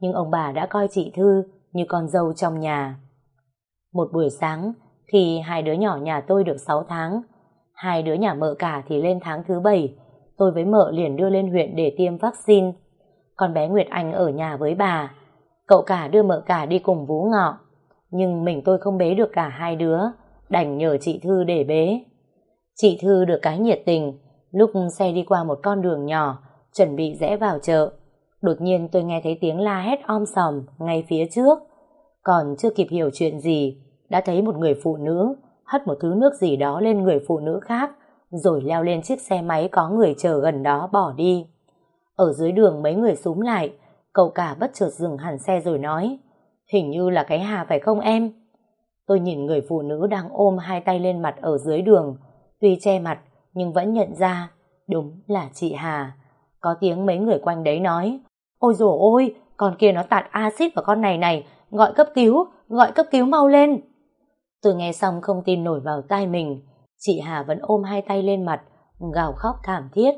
nhưng ông bà đã coi chị Thư như con dâu trong nhà. Một buổi sáng, khi hai đứa nhỏ nhà tôi được 6 tháng, hai đứa nhà mợ cả thì lên tháng thứ 7, tôi với mợ liền đưa lên huyện để tiêm vaccine. Con bé Nguyệt Anh ở nhà với bà, cậu cả đưa mợ cả đi cùng vú ngọ. Nhưng mình tôi không bế được cả hai đứa, đành nhờ chị Thư để bế. Chị Thư được cái nhiệt tình, lúc xe đi qua một con đường nhỏ, chuẩn bị rẽ vào chợ. Đột nhiên tôi nghe thấy tiếng la hét om sòm ngay phía trước. Còn chưa kịp hiểu chuyện gì, đã thấy một người phụ nữ hất một thứ nước gì đó lên người phụ nữ khác, rồi leo lên chiếc xe máy có người chờ gần đó bỏ đi. Ở dưới đường mấy người súng lại, cậu cả bất chợt dừng hẳn xe rồi nói, hình như là cái Hà phải không em? Tôi nhìn người phụ nữ đang ôm hai tay lên mặt ở dưới đường, tuy che mặt nhưng vẫn nhận ra, đúng là chị Hà. Có tiếng mấy người quanh đấy nói, ôi dồi ôi, con kia nó tạt axit vào con này này, gọi cấp cứu, gọi cấp cứu mau lên. Tôi nghe xong không tin nổi vào tai mình, chị Hà vẫn ôm hai tay lên mặt, gào khóc thảm thiết.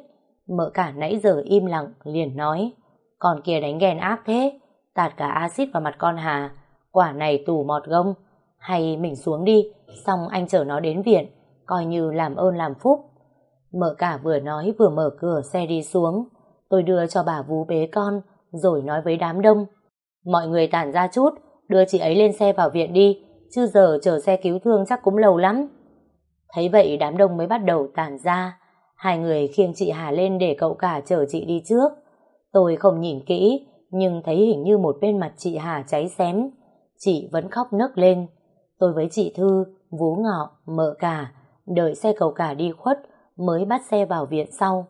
Mợ cả nãy giờ im lặng, liền nói, con kia đánh ghen ác thế, tạt cả axit vào mặt con Hà, quả này tù mọt gông, hay mình xuống đi, xong anh chở nó đến viện, coi như làm ơn làm phúc. Mợ cả vừa nói vừa mở cửa xe đi xuống, tôi đưa cho bà vú bế con, rồi nói với đám đông. Mọi người tản ra chút, đưa chị ấy lên xe vào viện đi, chứ giờ chờ xe cứu thương chắc cũng lâu lắm. Thấy vậy đám đông mới bắt đầu tản ra, hai người khiêng chị Hà lên để cậu cả chở chị đi trước. Tôi không nhìn kỹ, nhưng thấy hình như một bên mặt chị Hà cháy xém, chị vẫn khóc nức lên. Tôi với chị Thư, vú ngọ, mợ cả, đợi xe cậu cả đi khuất mới bắt xe vào viện sau.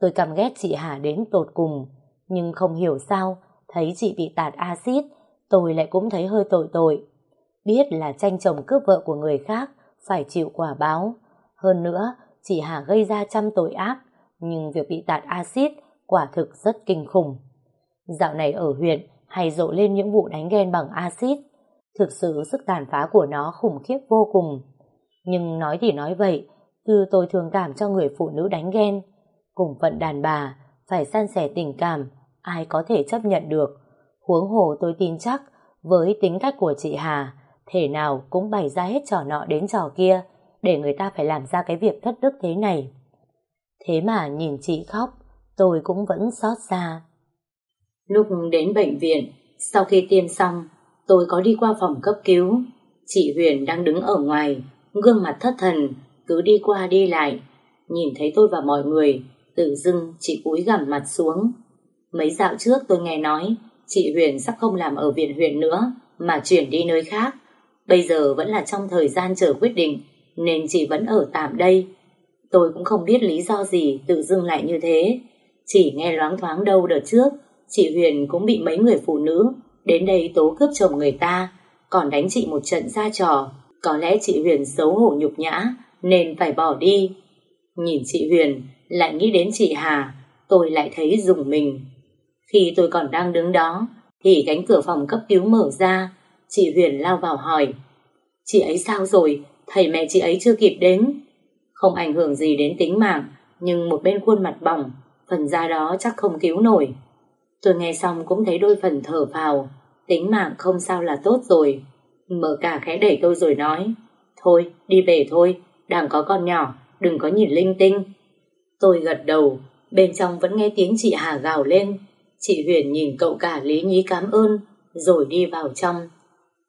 Tôi căm ghét chị Hà đến tột cùng, nhưng không hiểu sao, thấy chị bị tạt axit, tôi lại cũng thấy hơi tội tội. Biết là tranh chồng cướp vợ của người khác, phải chịu quả báo. Hơn nữa, chị Hà gây ra trăm tội ác, nhưng việc bị tạt axit quả thực rất kinh khủng. Dạo này ở huyện hay rộ lên những vụ đánh ghen bằng axit, thực sự sức tàn phá của nó khủng khiếp vô cùng. Nhưng nói thì nói vậy, từ tôi thường cảm cho người phụ nữ đánh ghen, cùng phận đàn bà, phải san sẻ tình cảm, ai có thể chấp nhận được. Huống hồ tôi tin chắc, với tính cách của chị Hà, thể nào cũng bày ra hết trò nọ đến trò kia, để người ta phải làm ra cái việc thất đức thế này. Thế mà nhìn chị khóc, tôi cũng vẫn xót xa. Lúc đến bệnh viện, sau khi tiêm xong, tôi có đi qua phòng cấp cứu. Chị Huyền đang đứng ở ngoài, gương mặt thất thần, cứ đi qua đi lại. Nhìn thấy tôi và mọi người, tự dưng chị cúi gằm mặt xuống. Mấy dạo trước tôi nghe nói, chị Huyền sắp không làm ở viện Huyền nữa, mà chuyển đi nơi khác. Bây giờ vẫn là trong thời gian chờ quyết định, nên chị vẫn ở tạm đây. Tôi cũng không biết lý do gì tự dưng lại như thế. Chỉ nghe loáng thoáng đâu đợt trước, chị Huyền cũng bị mấy người phụ nữ đến đây tố cướp chồng người ta, còn đánh chị một trận ra trò. Có lẽ chị Huyền xấu hổ nhục nhã, nên phải bỏ đi. Nhìn chị Huyền, lại nghĩ đến chị Hà, tôi lại thấy dùng mình. Khi tôi còn đang đứng đó, thì cánh cửa phòng cấp cứu mở ra, chị Huyền lao vào hỏi. Chị ấy sao rồi? Thầy mẹ chị ấy chưa kịp đến. Không ảnh hưởng gì đến tính mạng, nhưng một bên khuôn mặt bỏng, phần da đó chắc không cứu nổi. Tôi nghe xong cũng thấy đôi phần thở vào, tính mạng không sao là tốt rồi. Mở cả khẽ đẩy tôi rồi nói, thôi, đi về thôi, đang có con nhỏ, đừng có nhìn linh tinh. Tôi gật đầu, bên trong vẫn nghe tiếng chị Hà gào lên. Chị Huyền nhìn cậu cả lý nhí cảm ơn, rồi đi vào trong.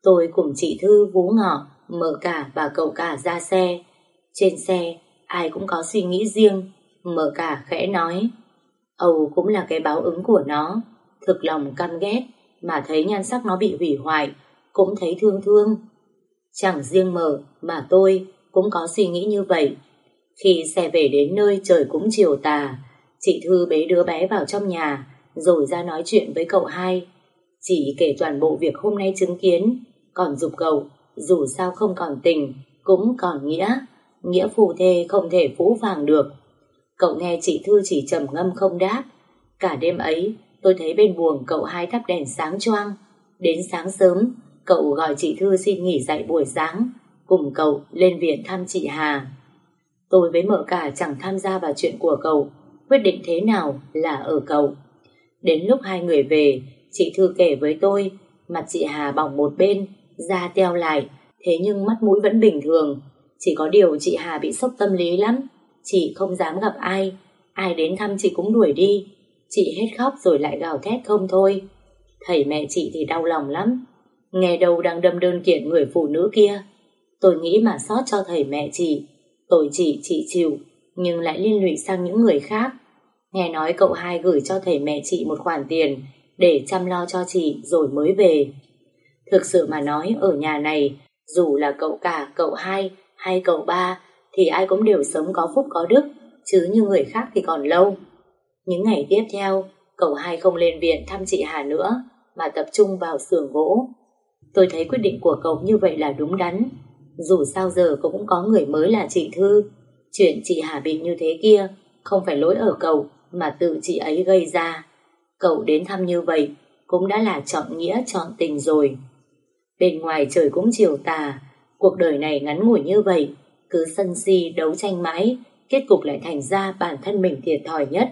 Tôi cùng chị Thư vú ngọ, mở cả và cậu cả ra xe. Trên xe, ai cũng có suy nghĩ riêng. Mở cả khẽ nói, Âu cũng là cái báo ứng của nó. Thực lòng căm ghét, mà thấy nhan sắc nó bị hủy hoại, cũng thấy thương thương. Chẳng riêng mở mà tôi cũng có suy nghĩ như vậy. Khi xe về đến nơi trời cũng chiều tà, chị Thư bế đứa bé vào trong nhà, rồi ra nói chuyện với cậu hai. Chị kể toàn bộ việc hôm nay chứng kiến, còn dục cậu, dù sao không còn tình, cũng còn nghĩa. Nghĩa phù thê không thể phũ phàng được. Cậu nghe chị Thư chỉ trầm ngâm không đáp. Cả đêm ấy, tôi thấy bên buồng cậu hai thắp đèn sáng choang. Đến sáng sớm, cậu gọi chị Thư xin nghỉ dạy buổi sáng, cùng cậu lên viện thăm chị Hà. Tôi với mợ cả chẳng tham gia vào chuyện của cậu, quyết định thế nào là ở cậu. Đến lúc hai người về, chị Thư kể với tôi, mặt chị Hà bỏng một bên, da teo lại, thế nhưng mắt mũi vẫn bình thường. Chỉ có điều chị Hà bị sốc tâm lý lắm, chị không dám gặp ai, ai đến thăm chị cũng đuổi đi. Chị hết khóc rồi lại gào thét không thôi. Thầy mẹ chị thì đau lòng lắm, nghe đâu đang đâm đơn kiện người phụ nữ kia. Tôi nghĩ mà sót cho thầy mẹ chị, tội chị chị chịu, nhưng lại liên lụy sang những người khác. Nghe nói cậu hai gửi cho thầy mẹ chị một khoản tiền để chăm lo cho chị rồi mới về. Thực sự mà nói ở nhà này, dù là cậu cả, cậu hai hay cậu ba thì ai cũng đều sống có phúc có đức, chứ như người khác thì còn lâu. Những ngày tiếp theo, cậu hai không lên viện thăm chị Hà nữa, mà tập trung vào xưởng gỗ. Tôi thấy quyết định của cậu như vậy là đúng đắn. Dù sao giờ cũng có người mới là chị Thư. Chuyện chị Hà bị như thế kia không phải lỗi ở cậu mà tự chị ấy gây ra. Cậu đến thăm như vậy cũng đã là chọn nghĩa chọn tình rồi. Bên ngoài trời cũng chiều tà, cuộc đời này ngắn ngủi như vậy, cứ sân si đấu tranh mãi, kết cục lại thành ra bản thân mình thiệt thòi nhất.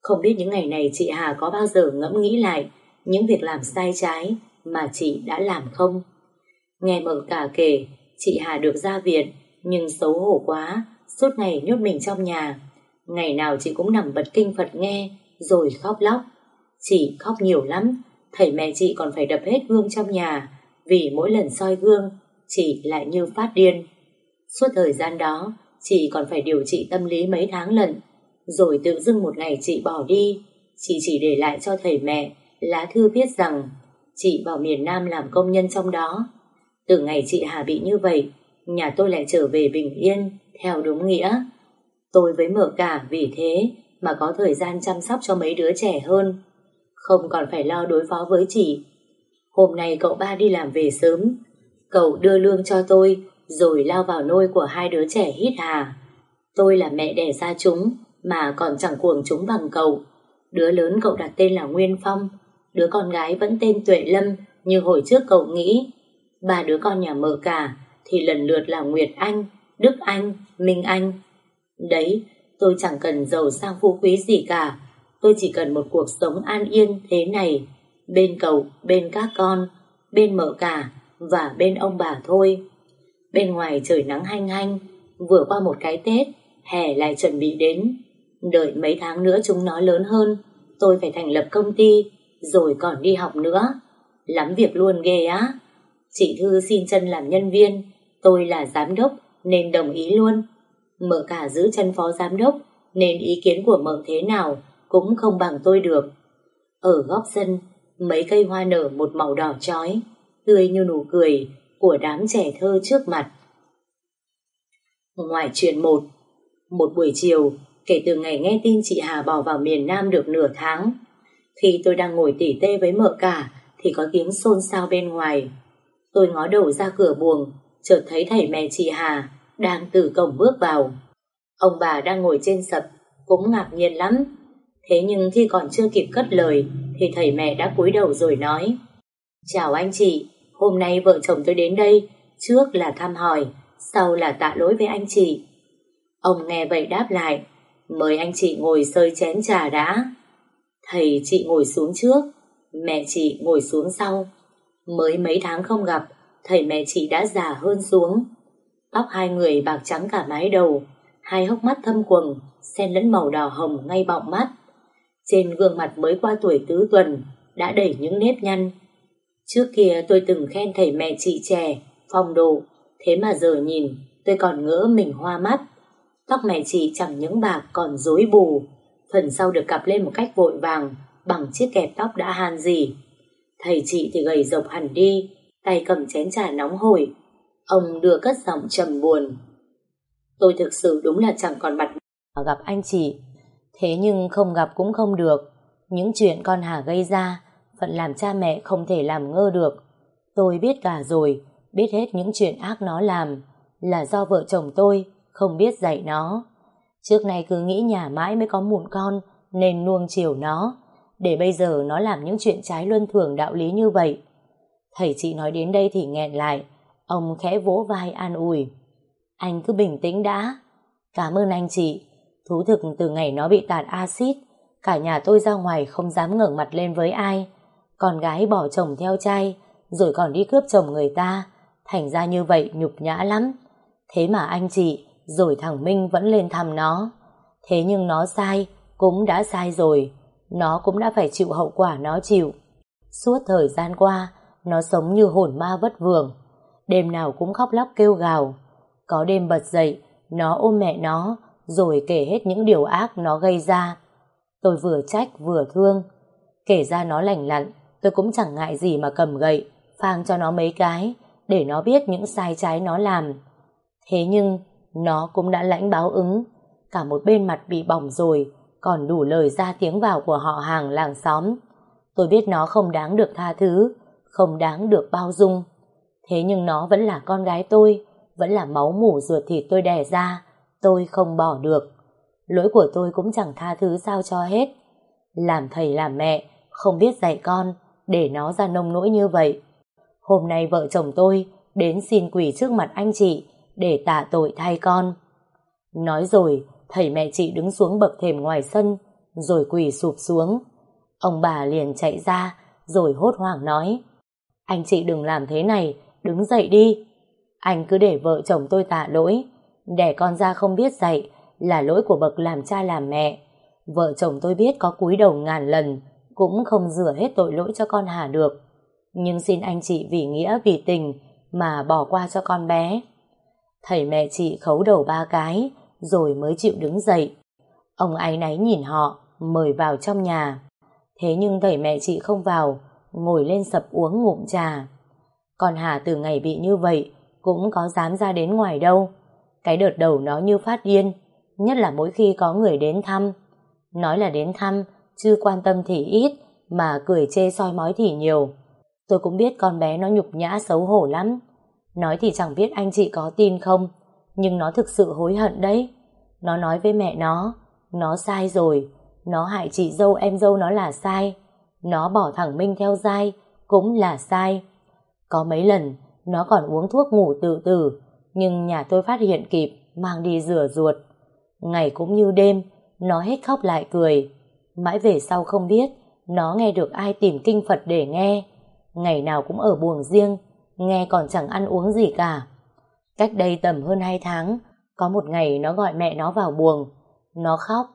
Không biết những ngày này chị Hà có bao giờ ngẫm nghĩ lại những việc làm sai trái mà chị đã làm không? Nghe mở cả kể, chị Hà được ra viện, nhưng xấu hổ quá, suốt ngày nhốt mình trong nhà. Ngày nào chị cũng nằm bật kinh Phật nghe, rồi khóc lóc. Chị khóc nhiều lắm, thầy mẹ chị còn phải đập hết gương trong nhà, vì mỗi lần soi gương, chị lại như phát điên. Suốt thời gian đó, chị còn phải điều trị tâm lý mấy tháng lận, rồi tự dưng một ngày chị bỏ đi, chị chỉ để lại cho thầy mẹ lá thư viết rằng chị vào miền Nam làm công nhân trong đó. Từ ngày chị Hà bị như vậy, nhà tôi lại trở về bình yên, theo đúng nghĩa. Tôi với mở cả vì thế mà có thời gian chăm sóc cho mấy đứa trẻ hơn. Không còn phải lo đối phó với chị. Hôm nay cậu ba đi làm về sớm. Cậu đưa lương cho tôi rồi lao vào nôi của hai đứa trẻ hít hà. Tôi là mẹ đẻ ra chúng mà còn chẳng cuồng chúng bằng cậu. Đứa lớn cậu đặt tên là Nguyên Phong, đứa con gái vẫn tên Tuệ Lâm như hồi trước cậu nghĩ. Ba đứa con nhà mợ cả thì lần lượt là Nguyệt Anh, Đức Anh, Minh Anh. Đấy, tôi chẳng cần giàu sang phú quý gì cả. Tôi chỉ cần một cuộc sống an yên thế này. Bên cậu, bên các con, bên mợ cả và bên ông bà thôi. Bên ngoài trời nắng hanh hanh, vừa qua một cái Tết, hè lại chuẩn bị đến. Đợi mấy tháng nữa chúng nó lớn hơn, tôi phải thành lập công ty, rồi còn đi học nữa. Lắm việc luôn ghê á. Chị Thư xin chân làm nhân viên, tôi là giám đốc nên đồng ý luôn. Mợ cả giữ chân phó giám đốc nên ý kiến của mợ thế nào cũng không bằng tôi được. Ở góc sân, mấy cây hoa nở một màu đỏ chói, tươi như nụ cười của đám trẻ thơ trước mặt. Ngoài chuyện một, một buổi chiều, kể từ ngày nghe tin chị Hà bỏ vào miền Nam được nửa tháng, khi tôi đang ngồi tỉ tê với mợ cả thì có tiếng xôn xao bên ngoài. Tôi ngó đầu ra cửa buồng, chợt thấy thầy mẹ chị Hà đang từ cổng bước vào. Ông bà đang ngồi trên sập, cũng ngạc nhiên lắm. Thế nhưng khi còn chưa kịp cất lời, thì thầy mẹ đã cúi đầu rồi nói Chào anh chị, hôm nay vợ chồng tôi đến đây, trước là thăm hỏi, sau là tạ lỗi với anh chị. Ông nghe vậy đáp lại, mời anh chị ngồi sơi chén trà đã. Thầy chị ngồi xuống trước, mẹ chị ngồi xuống sau. Mới mấy tháng không gặp, thầy mẹ chị đã già hơn xuống. Tóc hai người bạc trắng cả mái đầu, hai hốc mắt thâm quầng, xen lẫn màu đỏ hồng ngay bọng mắt. Trên gương mặt mới qua tuổi tứ tuần, đã đẩy những nếp nhăn. Trước kia tôi từng khen thầy mẹ chị trẻ, phong độ, thế mà giờ nhìn tôi còn ngỡ mình hoa mắt. Tóc mẹ chị chẳng những bạc còn rối bù, phần sau được cặp lên một cách vội vàng bằng chiếc kẹp tóc đã han gì. Thầy chị thì gầy rộc hẳn đi, tay cầm chén trà nóng hổi. Ông đưa cất giọng trầm buồn. Tôi thực sự đúng là chẳng còn mặt gặp anh chị. Thế nhưng không gặp cũng không được. Những chuyện con Hà gây ra, phận làm cha mẹ không thể làm ngơ được. Tôi biết cả rồi, biết hết những chuyện ác nó làm, là do vợ chồng tôi không biết dạy nó. Trước nay cứ nghĩ nhà mãi mới có mụn con, nên nuông chiều nó, để bây giờ nó làm những chuyện trái luân thường đạo lý như vậy. Thầy chị nói đến đây thì nghẹn lại, ông khẽ vỗ vai an ủi. Anh cứ bình tĩnh đã. Cảm ơn anh chị. Thú thực từ ngày nó bị tạt axit, cả nhà tôi ra ngoài không dám ngẩng mặt lên với ai. con gái bỏ chồng theo trai, rồi còn đi cướp chồng người ta, thành ra như vậy nhục nhã lắm. Thế mà anh chị, rồi thằng Minh vẫn lên thăm nó. Thế nhưng nó sai, cũng đã sai rồi, nó cũng đã phải chịu hậu quả nó chịu. Suốt thời gian qua, nó sống như hồn ma vất vưởng, đêm nào cũng khóc lóc kêu gào. Có đêm bật dậy, nó ôm mẹ nó, rồi kể hết những điều ác nó gây ra. Tôi vừa trách vừa thương. Kể ra nó lành lặn, tôi cũng chẳng ngại gì mà cầm gậy, phang cho nó mấy cái, để nó biết những sai trái nó làm. Thế nhưng, nó cũng đã lãnh báo ứng, cả một bên mặt bị bỏng rồi, còn đủ lời ra tiếng vào của họ hàng làng xóm. Tôi biết nó không đáng được tha thứ, không đáng được bao dung. Thế nhưng nó vẫn là con gái tôi, vẫn là máu mủ ruột thịt tôi đẻ ra, tôi không bỏ được. Lỗi của tôi cũng chẳng tha thứ sao cho hết. Làm thầy làm mẹ, không biết dạy con, để nó ra nông nỗi như vậy. Hôm nay vợ chồng tôi đến xin quỷ trước mặt anh chị để tạ tội thay con. Nói rồi, thầy mẹ chị đứng xuống bậc thềm ngoài sân, rồi quỳ sụp xuống. Ông bà liền chạy ra, rồi hốt hoảng nói, anh chị đừng làm thế này, đứng dậy đi. Anh cứ để vợ chồng tôi tạ lỗi, đẻ con ra không biết dạy, là lỗi của bậc làm cha làm mẹ. Vợ chồng tôi biết có cúi đầu ngàn lần, cũng không rửa hết tội lỗi cho con Hà được. Nhưng xin anh chị vì nghĩa vì tình mà bỏ qua cho con bé. Thầy mẹ chị khấu đầu ba cái, rồi mới chịu đứng dậy. Ông ấy náy nhìn họ, mời vào trong nhà. Thế nhưng thầy mẹ chị không vào, ngồi lên sập uống ngụm trà. Còn Hà từ ngày bị như vậy, cũng có dám ra đến ngoài đâu. Cái đợt đầu nó như phát điên, nhất là mỗi khi có người đến thăm. Nói là đến thăm, chưa quan tâm thì ít, mà cười chê soi mói thì nhiều. Tôi cũng biết con bé nó nhục nhã xấu hổ lắm. Nói thì chẳng biết anh chị có tin không, nhưng nó thực sự hối hận đấy. Nó nói với mẹ nó, nó sai rồi, nó hại chị dâu em dâu nó là sai, nó bỏ thẳng Minh theo dai, cũng là sai. Có mấy lần, nó còn uống thuốc ngủ tự tử, nhưng nhà tôi phát hiện kịp, mang đi rửa ruột. Ngày cũng như đêm, nó hết khóc lại cười. Mãi về sau không biết, nó nghe được ai tìm kinh Phật để nghe. Ngày nào cũng ở buồng riêng, nghe còn chẳng ăn uống gì cả. Cách đây tầm hơn 2 tháng, có một ngày nó gọi mẹ nó vào buồng. Nó khóc,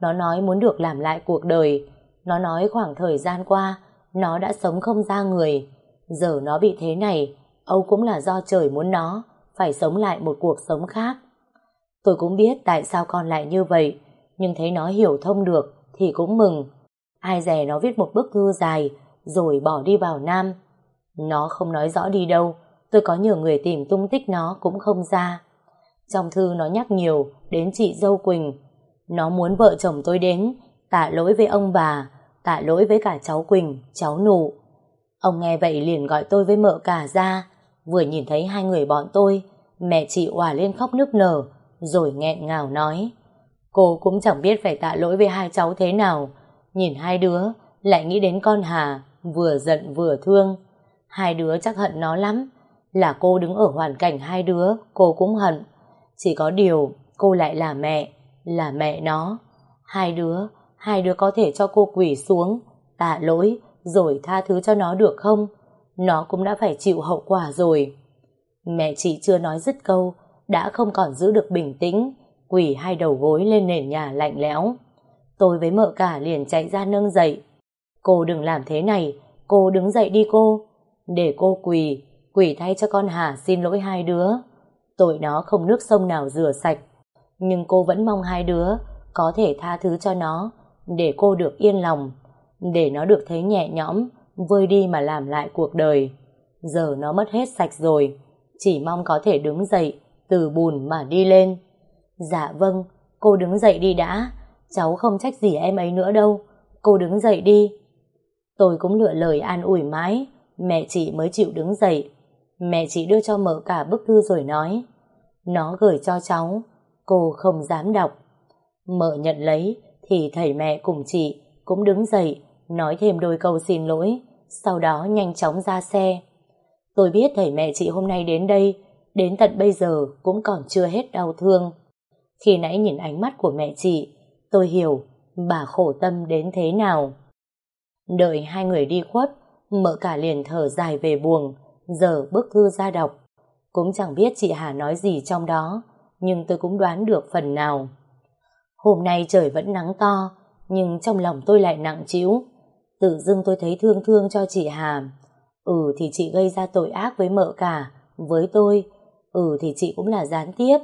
nó nói muốn được làm lại cuộc đời. Nó nói khoảng thời gian qua, nó đã sống không ra người. Giờ nó bị thế này, Âu cũng là do trời muốn nó, phải sống lại một cuộc sống khác. Tôi cũng biết tại sao con lại như vậy, nhưng thấy nó hiểu thông được thì cũng mừng. Ai dè nó viết một bức thư dài, rồi bỏ đi vào Nam. Nó không nói rõ đi đâu, tôi có nhiều người tìm tung tích nó cũng không ra. Trong thư nó nhắc nhiều đến chị dâu Quỳnh. Nó muốn vợ chồng tôi đến, tạ lỗi với ông bà, tạ lỗi với cả cháu Quỳnh, cháu nụ. Ông nghe vậy liền gọi tôi với mợ cả ra, vừa nhìn thấy hai người bọn tôi, mẹ chị òa lên khóc nức nở, rồi nghẹn ngào nói. Cô cũng chẳng biết phải tạ lỗi với hai cháu thế nào, nhìn hai đứa, lại nghĩ đến con Hà, vừa giận vừa thương. Hai đứa chắc hận nó lắm, là cô đứng ở hoàn cảnh hai đứa, cô cũng hận. Chỉ có điều, cô lại là mẹ, là mẹ nó. Hai đứa, hai đứa có thể cho cô quỷ xuống, tạ lỗi, rồi tha thứ cho nó được không? Nó cũng đã phải chịu hậu quả rồi. Mẹ chị chưa nói dứt câu, đã không còn giữ được bình tĩnh, quỷ hai đầu gối lên nền nhà lạnh lẽo. Tôi với mợ cả liền chạy ra nâng dậy. Cô đừng làm thế này, cô đứng dậy đi cô. Để cô quỳ, quỳ thay cho con Hà xin lỗi hai đứa. Tội nó không nước sông nào rửa sạch. Nhưng cô vẫn mong hai đứa có thể tha thứ cho nó, để cô được yên lòng, để nó được thấy nhẹ nhõm, vơi đi mà làm lại cuộc đời. Giờ nó mất hết sạch rồi, chỉ mong có thể đứng dậy, từ bùn mà đi lên. Dạ vâng, cô đứng dậy đi đã, cháu không trách gì em ấy nữa đâu, cô đứng dậy đi. Tôi cũng lựa lời an ủi mãi, mẹ chị mới chịu đứng dậy. Mẹ chị đưa cho mợ cả bức thư rồi nói, nó gửi cho cháu, cô không dám đọc. Mợ nhận lấy, thì thầy mẹ cùng chị cũng đứng dậy, nói thêm đôi câu xin lỗi, sau đó nhanh chóng ra xe. Tôi biết thầy mẹ chị hôm nay đến đây, đến tận bây giờ cũng còn chưa hết đau thương. Khi nãy nhìn ánh mắt của mẹ chị, tôi hiểu bà khổ tâm đến thế nào. Đợi hai người đi khuất, Mợ cả liền thở dài về buồng. giờ bức thư ra đọc. Cũng chẳng biết chị Hà nói gì trong đó, nhưng tôi cũng đoán được phần nào. Hôm nay trời vẫn nắng to, nhưng trong lòng tôi lại nặng trĩu. Tự dưng tôi thấy thương thương cho chị Hà. Ừ thì chị gây ra tội ác với mợ cả, với tôi. Ừ thì chị cũng là gián tiếp,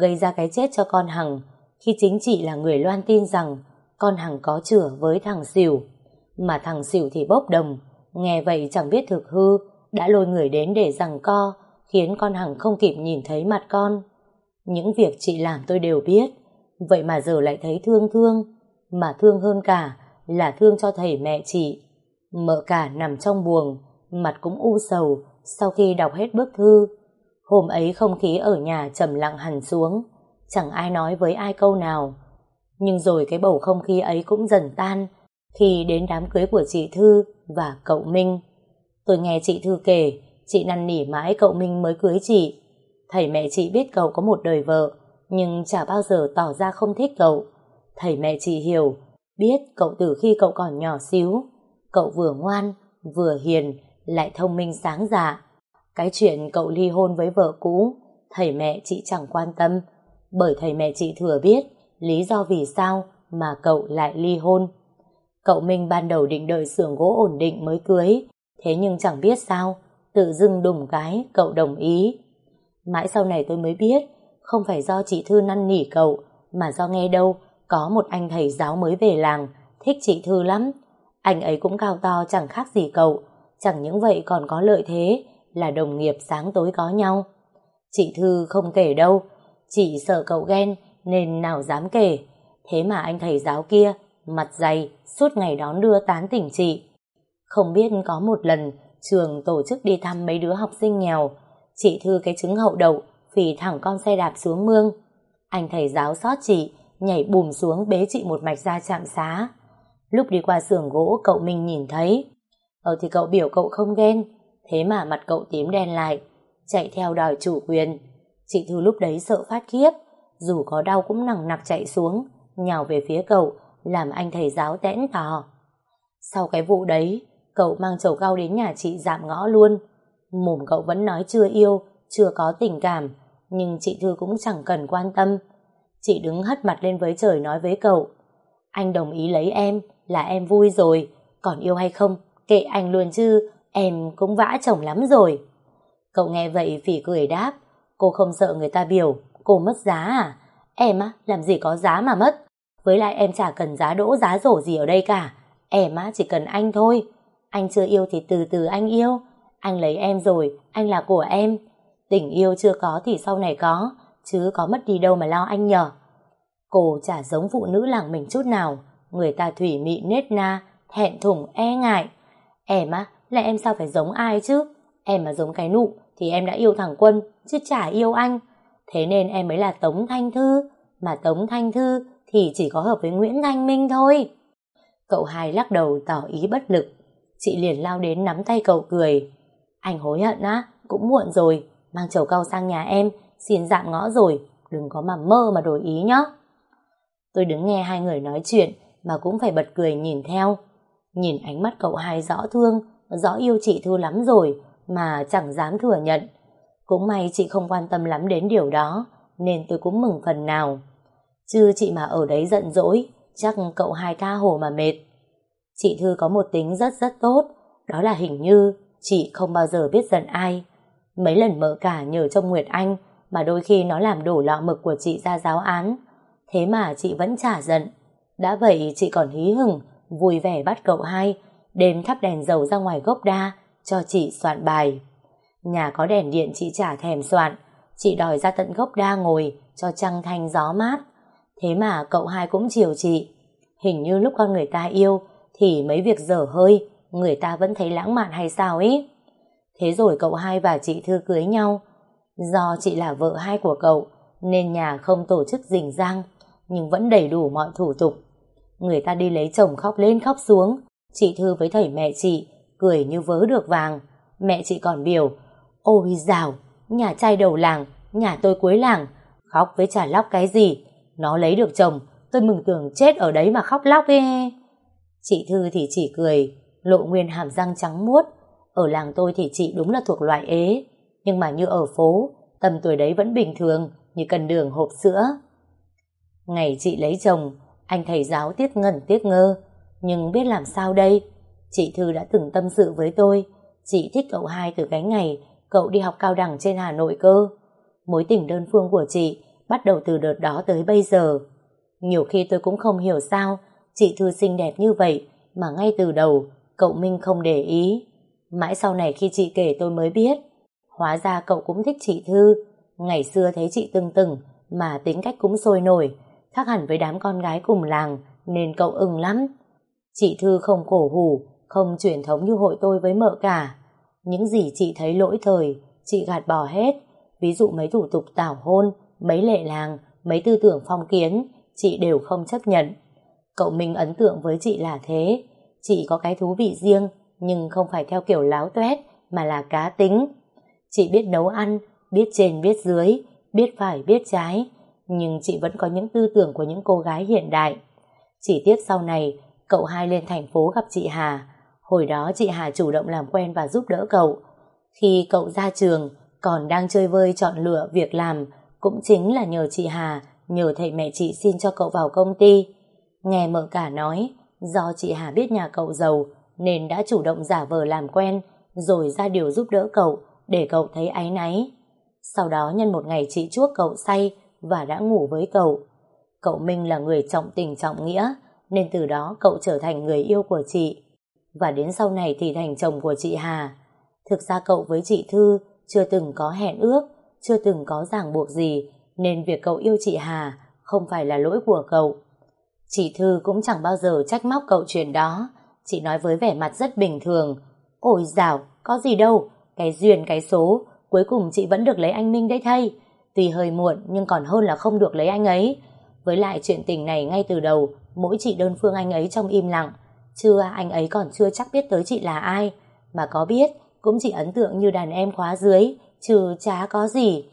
gây ra cái chết cho con Hằng, khi chính chị là người loan tin rằng con Hằng có chửa với thằng Xỉu. Mà thằng Xỉu thì bốc đồng, nghe vậy chẳng biết thực hư, đã lôi người đến để rằng co, khiến con Hằng không kịp nhìn thấy mặt con. Những việc chị làm tôi đều biết, vậy mà giờ lại thấy thương thương, mà thương hơn cả là thương cho thầy mẹ chị. Mợ cả nằm trong buồng, mặt cũng u sầu sau khi đọc hết bức thư. Hôm ấy không khí ở nhà trầm lặng hẳn xuống, chẳng ai nói với ai câu nào. Nhưng rồi cái bầu không khí ấy cũng dần tan khi đến đám cưới của chị Thư và cậu Minh. Tôi nghe chị Thư kể, chị năn nỉ mãi cậu Minh mới cưới chị. Thầy mẹ chị biết cậu có một đời vợ, nhưng chả bao giờ tỏ ra không thích cậu. Thầy mẹ chị hiểu, biết cậu từ khi cậu còn nhỏ xíu. Cậu vừa ngoan, vừa hiền, lại thông minh sáng dạ. Cái chuyện cậu ly hôn với vợ cũ, thầy mẹ chị chẳng quan tâm, bởi thầy mẹ chị thừa biết lý do vì sao mà cậu lại ly hôn. Cậu Minh ban đầu định đợi xưởng gỗ ổn định mới cưới, thế nhưng chẳng biết sao, tự dưng đùng cái cậu đồng ý. Mãi sau này tôi mới biết, không phải do chị Thư năn nỉ cậu, mà do nghe đâu có một anh thầy giáo mới về làng, thích chị Thư lắm. Anh ấy cũng cao to chẳng khác gì cậu, chẳng những vậy còn có lợi thế là đồng nghiệp sáng tối có nhau. Chị Thư không kể đâu, chị sợ cậu ghen nên nào dám kể. Thế mà anh thầy giáo kia, mặt dày, suốt ngày đón đưa tán tỉnh chị. Không biết có một lần trường tổ chức đi thăm mấy đứa học sinh nghèo, chị Thư cái trứng hậu đậu phì thẳng con xe đạp xuống mương. Anh thầy giáo xót chị, nhảy bùm xuống bế chị một mạch ra trạm xá. Lúc đi qua xưởng gỗ cậu Minh nhìn thấy. Ờ thì cậu biểu cậu không ghen, thế mà mặt cậu tím đen lại, chạy theo đòi chủ quyền. Chị Thư lúc đấy sợ phát khiếp, dù có đau cũng nặng nặc chạy xuống, nhào về phía cậu, làm anh thầy giáo tẽn tò. Sau cái vụ đấy, cậu mang chầu cao đến nhà chị dạm ngõ luôn. Mồm cậu vẫn nói chưa yêu, chưa có tình cảm, nhưng chị Thư cũng chẳng cần quan tâm. Chị đứng hất mặt lên với trời nói với cậu, anh đồng ý lấy em, là em vui rồi, còn yêu hay không, kệ anh luôn chứ, em cũng vã chồng lắm rồi. Cậu nghe vậy phỉ cười đáp, cô không sợ người ta biểu, cô mất giá à? Em á, làm gì có giá mà mất. Với lại em chả cần giá đỗ giá rổ gì ở đây cả. Em á, chỉ cần anh thôi. Anh chưa yêu thì từ từ anh yêu. Anh lấy em rồi, anh là của em. Tình yêu chưa có thì sau này có, chứ có mất đi đâu mà lo anh nhờ. Cô chả giống phụ nữ làng mình chút nào. Người ta thủy mị nết na, thẹn thùng e ngại. Em á, là em sao phải giống ai chứ? Em mà giống cái nụ thì em đã yêu thằng Quân, chứ chả yêu anh. Thế nên em mới là Tống Thanh Thư, mà Tống Thanh Thư thì chỉ có hợp với Nguyễn Thanh Minh thôi. Cậu hai lắc đầu tỏ ý bất lực. Chị liền lao đến nắm tay cậu cười. Anh hối hận á, cũng muộn rồi, mang chầu cao sang nhà em, xin dạm ngõ rồi, đừng có mà mơ mà đổi ý nhé. Tôi đứng nghe hai người nói chuyện mà cũng phải bật cười nhìn theo. Nhìn ánh mắt cậu hai rõ thương, rõ yêu chị Thư lắm rồi mà chẳng dám thừa nhận. Cũng may chị không quan tâm lắm đến điều đó, nên tôi cũng mừng phần nào. Chứ chị mà ở đấy giận dỗi, chắc cậu hai tha hồ mà mệt. Chị Thư có một tính rất rất tốt, đó là hình như chị không bao giờ biết giận ai. Mấy lần mợ cả nhờ trông Nguyệt Anh mà đôi khi nó làm đổ lọ mực của chị ra giáo án. Thế mà chị vẫn trả giận. Đã vậy chị còn hí hửng, vui vẻ bắt cậu hai, đêm thắp đèn dầu ra ngoài gốc đa, cho chị soạn bài. Nhà có đèn điện chị chả thèm soạn, chị đòi ra tận gốc đa ngồi cho trăng thanh gió mát. Thế mà cậu hai cũng chiều chị. Hình như lúc con người ta yêu thì mấy việc dở hơi người ta vẫn thấy lãng mạn hay sao ấy. Thế rồi cậu hai và chị Thư cưới nhau. Do chị là vợ hai của cậu nên nhà không tổ chức rình rang nhưng vẫn đầy đủ mọi thủ tục. Người ta đi lấy chồng khóc lên khóc xuống chị Thư với thầy mẹ chị cười như vớ được vàng. Mẹ chị còn biểu Ôi dào, nhà trai đầu làng, nhà tôi cuối làng, khóc với trả lóc cái gì? Nó lấy được chồng, tôi mừng tưởng chết ở đấy mà khóc lóc ấy. Chị Thư thì chỉ cười, lộ nguyên hàm răng trắng muốt. Ở làng tôi thì chị đúng là thuộc loại ế, nhưng mà như ở phố, tầm tuổi đấy vẫn bình thường, như cần đường hộp sữa. Ngày chị lấy chồng, anh thầy giáo tiếc ngẩn tiếc ngơ, nhưng biết làm sao đây? Chị Thư đã từng tâm sự với tôi, chị thích cậu hai từ cái ngày cậu đi học cao đẳng trên Hà Nội cơ. Mối tình đơn phương của chị bắt đầu từ đợt đó tới bây giờ. Nhiều khi tôi cũng không hiểu sao chị Thư xinh đẹp như vậy mà ngay từ đầu cậu Minh không để ý. Mãi sau này khi chị kể tôi mới biết hóa ra cậu cũng thích chị Thư. Ngày xưa thấy chị từng từng mà tính cách cũng sôi nổi khác hẳn với đám con gái cùng làng nên cậu ưng lắm. Chị Thư không cổ hủ không truyền thống như hội tôi với mợ cả. Những gì chị thấy lỗi thời chị gạt bỏ hết ví dụ mấy thủ tục tảo hôn mấy lệ làng, mấy tư tưởng phong kiến chị đều không chấp nhận. Cậu Minh ấn tượng với chị là thế. Chị có cái thú vị riêng, nhưng không phải theo kiểu láo tuét, mà là cá tính. Chị biết nấu ăn, biết trên biết dưới, biết phải biết trái, nhưng chị vẫn có những tư tưởng của những cô gái hiện đại. Chỉ tiếc sau này, cậu hai lên thành phố gặp chị Hà. Hồi đó chị Hà chủ động làm quen và giúp đỡ cậu. Khi cậu ra trường, còn đang chơi vơi chọn lựa việc làm, cũng chính là nhờ chị Hà, nhờ thầy mẹ chị xin cho cậu vào công ty. Nghe mợ cả nói, do chị Hà biết nhà cậu giàu, nên đã chủ động giả vờ làm quen, rồi ra điều giúp đỡ cậu, để cậu thấy áy náy. Sau đó nhân một ngày chị chuốc cậu say và đã ngủ với cậu. Cậu Minh là người trọng tình trọng nghĩa, nên từ đó cậu trở thành người yêu của chị. Và đến sau này thì thành chồng của chị Hà. Thực ra cậu với chị Thư chưa từng có hẹn ước, chưa từng có ràng buộc gì, nên việc cậu yêu chị Hà không phải là lỗi của cậu. Chị Thư cũng chẳng bao giờ trách móc cậu chuyện đó, chị nói với vẻ mặt rất bình thường. Ôi dào, có gì đâu, cái duyên cái số, cuối cùng chị vẫn được lấy anh Minh đấy thay. Tuy hơi muộn nhưng còn hơn là không được lấy anh ấy. Với lại chuyện tình này ngay từ đầu, mỗi chị đơn phương anh ấy trong im lặng. Chưa anh ấy còn chưa chắc biết tới chị là ai. Mà có biết, cũng chỉ ấn tượng như đàn em khóa dưới, chứ chả có gì.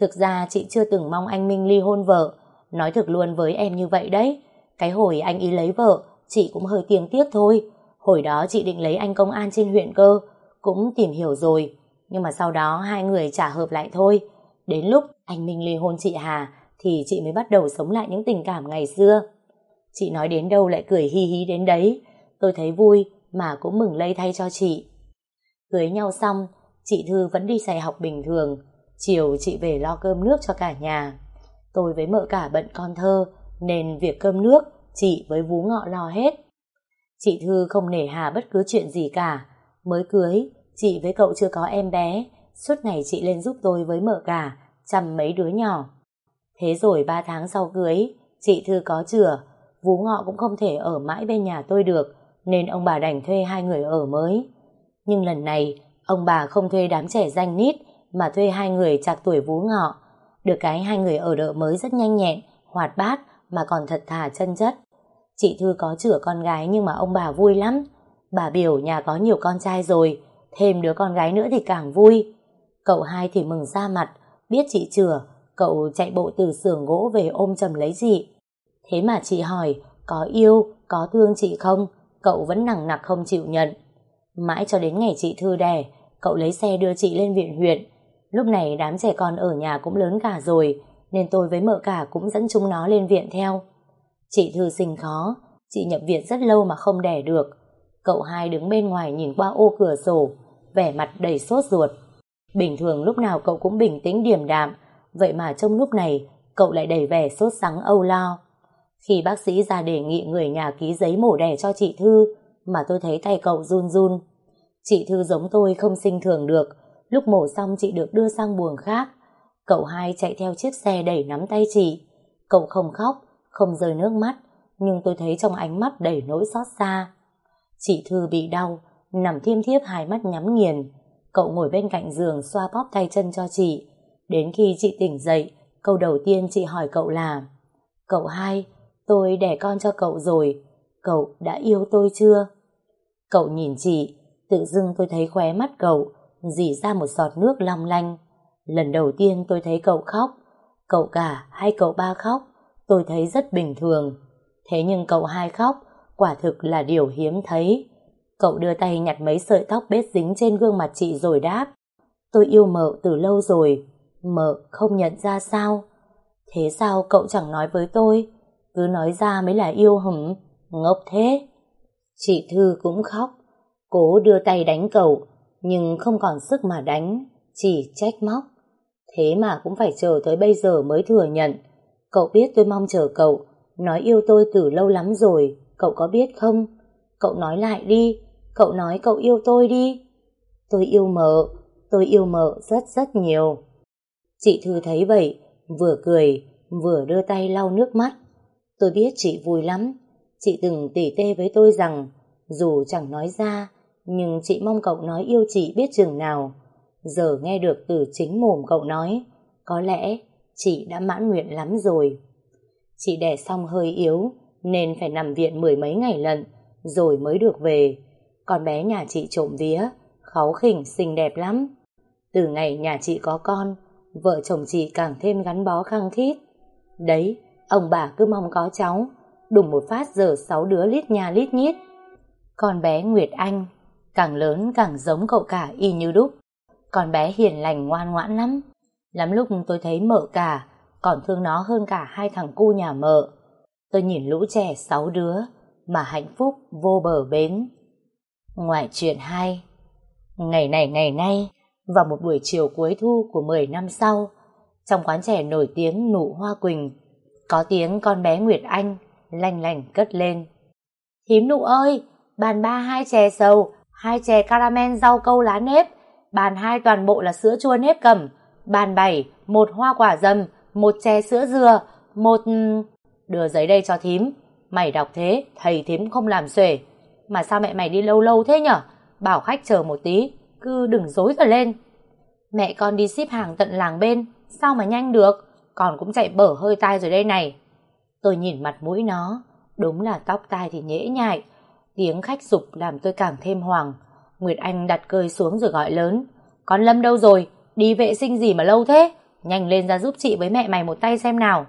Thực ra chị chưa từng mong anh Minh ly hôn vợ, nói thực luôn với em như vậy đấy. Cái hồi anh ý lấy vợ, chị cũng hơi tiếng tiếc thôi. Hồi đó chị định lấy anh công an trên huyện cơ, cũng tìm hiểu rồi. Nhưng mà sau đó hai người trả hợp lại thôi. Đến lúc anh Minh ly hôn chị Hà, thì chị mới bắt đầu sống lại những tình cảm ngày xưa. Chị nói đến đâu lại cười hi hi đến đấy. Tôi thấy vui, mà cũng mừng lây thay cho chị. Cưới nhau xong, chị Thư vẫn đi dạy học bình thường. Chiều chị về lo cơm nước cho cả nhà. Tôi với mợ cả bận con thơ, nên việc cơm nước, chị với vú ngọ lo hết. Chị Thư không nể hà bất cứ chuyện gì cả. Mới cưới, chị với cậu chưa có em bé, suốt ngày chị lên giúp tôi với mợ cả, chăm mấy đứa nhỏ. Thế rồi ba tháng sau cưới, chị Thư có chửa, vú ngọ cũng không thể ở mãi bên nhà tôi được, nên ông bà đành thuê hai người ở mới. Nhưng lần này, ông bà không thuê đám trẻ danh nít, mà thuê hai người chạc tuổi vú ngọ. Được cái hai người ở đợ mới rất nhanh nhẹn, hoạt bát, mà còn thật thà chân chất. Chị Thư có chửa con gái nhưng mà ông bà vui lắm. Bà biểu nhà có nhiều con trai rồi, thêm đứa con gái nữa thì càng vui. Cậu hai thì mừng ra mặt, biết chị chừa, cậu chạy bộ từ xưởng gỗ về ôm chầm lấy chị. Thế mà chị hỏi, có yêu, có thương chị không? Cậu vẫn nặng nặc không chịu nhận. Mãi cho đến ngày chị Thư đẻ, cậu lấy xe đưa chị lên viện huyện. Lúc này đám trẻ con ở nhà cũng lớn cả rồi, nên tôi với mợ cả cũng dẫn chúng nó lên viện theo. Chị Thư sinh khó, chị nhập viện rất lâu mà không đẻ được. Cậu hai đứng bên ngoài nhìn qua ô cửa sổ, vẻ mặt đầy sốt ruột. Bình thường lúc nào cậu cũng bình tĩnh điềm đạm, vậy mà trong lúc này cậu lại đầy vẻ sốt sắng âu lo. Khi bác sĩ ra đề nghị người nhà ký giấy mổ đẻ cho chị Thư, mà tôi thấy tay cậu run run. Chị Thư giống tôi không sinh thường được, lúc mổ xong chị được đưa sang buồng khác. Cậu hai chạy theo chiếc xe đẩy nắm tay chị. Cậu không khóc, không rơi nước mắt, nhưng tôi thấy trong ánh mắt đầy nỗi xót xa. Chị Thư bị đau, nằm thiêm thiếp hai mắt nhắm nghiền. Cậu ngồi bên cạnh giường xoa bóp tay chân cho chị. Đến khi chị tỉnh dậy, câu đầu tiên chị hỏi cậu là Cậu hai, tôi đẻ con cho cậu rồi, cậu đã yêu tôi chưa? Cậu nhìn chị, tự dưng tôi thấy khóe mắt cậu, dì ra một giọt nước long lanh. Lần đầu tiên tôi thấy cậu khóc, cậu cả hay cậu ba khóc, tôi thấy rất bình thường. Thế nhưng cậu hai khóc, quả thực là điều hiếm thấy. Cậu đưa tay nhặt mấy sợi tóc bết dính trên gương mặt chị rồi đáp. Tôi yêu mợ từ lâu rồi. Mợ không nhận ra sao? Thế sao cậu chẳng nói với tôi? Cứ nói ra mới là yêu hửm. Ngốc thế. Chị Thư cũng khóc. Cố đưa tay đánh cậu, nhưng không còn sức mà đánh, chỉ trách móc. Thế mà cũng phải chờ tới bây giờ mới thừa nhận. Cậu biết tôi mong chờ cậu, nói yêu tôi từ lâu lắm rồi, cậu có biết không? Cậu nói lại đi, cậu nói cậu yêu tôi đi. Tôi yêu mợ, tôi yêu mợ rất rất nhiều. Chị Thư thấy vậy, vừa cười, vừa đưa tay lau nước mắt. Tôi biết chị vui lắm, chị từng tỉ tê với tôi rằng, dù chẳng nói ra, nhưng chị mong cậu nói yêu chị biết chừng nào. Giờ nghe được từ chính mồm cậu nói, có lẽ chị đã mãn nguyện lắm rồi. Chị đẻ xong hơi yếu, nên phải nằm viện mười mấy ngày lận, rồi mới được về. Con bé nhà chị trộm vía, kháu khỉnh xinh đẹp lắm. Từ ngày nhà chị có con, vợ chồng chị càng thêm gắn bó khăng khít. Đấy, ông bà cứ mong có cháu, đùng một phát giờ sáu đứa lít nhà lít nhít. Con bé Nguyệt Anh, càng lớn càng giống cậu cả y như đúc. Con bé hiền lành ngoan ngoãn lắm. Lắm lúc tôi thấy mợ cả, còn thương nó hơn cả hai thằng cu nhà mợ. Tôi nhìn lũ trẻ sáu đứa, mà hạnh phúc vô bờ bến. Ngoài chuyện hai, ngày này ngày nay, vào một buổi chiều cuối thu của 10 năm sau, trong quán trẻ nổi tiếng nụ hoa quỳnh, có tiếng con bé Nguyệt Anh lanh lành cất lên. Thím nụ ơi, bàn ba hai chè sầu, hai chè caramel rau câu lá nếp, bàn hai toàn bộ là sữa chua nếp cầm, bàn bảy một hoa quả dầm, một chè sữa dừa, một... Đưa giấy đây cho thím, mày đọc thế, thầy thím không làm xuể. Mà sao mẹ mày đi lâu lâu thế nhở? Bảo khách chờ một tí, cứ đừng dối cả lên. Mẹ con đi ship hàng tận làng bên, sao mà nhanh được, còn cũng chạy bở hơi tai rồi đây này. Tôi nhìn mặt mũi nó, đúng là tóc tai thì nhễ nhại, tiếng khách dục làm tôi càng thêm hoàng. Nguyệt Anh đặt cơi xuống rồi gọi lớn, con Lâm đâu rồi, đi vệ sinh gì mà lâu thế, nhanh lên ra giúp chị với mẹ mày một tay xem nào.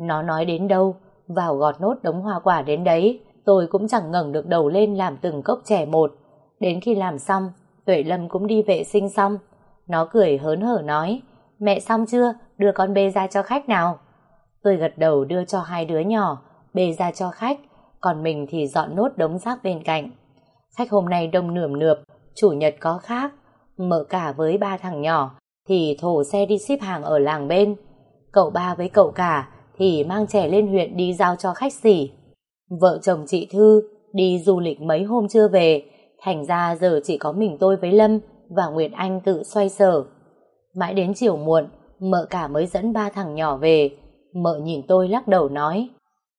Nó nói đến đâu, vào gọt nốt đống hoa quả đến đấy, tôi cũng chẳng ngẩng được đầu lên làm từng cốc chè một. Đến khi làm xong, Tuệ Lâm cũng đi vệ sinh xong. Nó cười hớn hở nói, mẹ xong chưa, đưa con bê ra cho khách nào. Tôi gật đầu đưa cho hai đứa nhỏ, bê ra cho khách, còn mình thì dọn nốt đống rác bên cạnh. Khách hôm nay đông nườm nượp, chủ nhật có khác, mở cả với ba thằng nhỏ, thì thổ xe đi ship hàng ở làng bên. Cậu ba với cậu cả thì mang trẻ lên huyện đi giao cho khách xỉ. Vợ chồng chị Thư đi du lịch mấy hôm chưa về, thành ra giờ chỉ có mình tôi với Lâm và Nguyệt Anh tự xoay sở. Mãi đến chiều muộn, mợ cả mới dẫn ba thằng nhỏ về. Mợ nhìn tôi lắc đầu nói,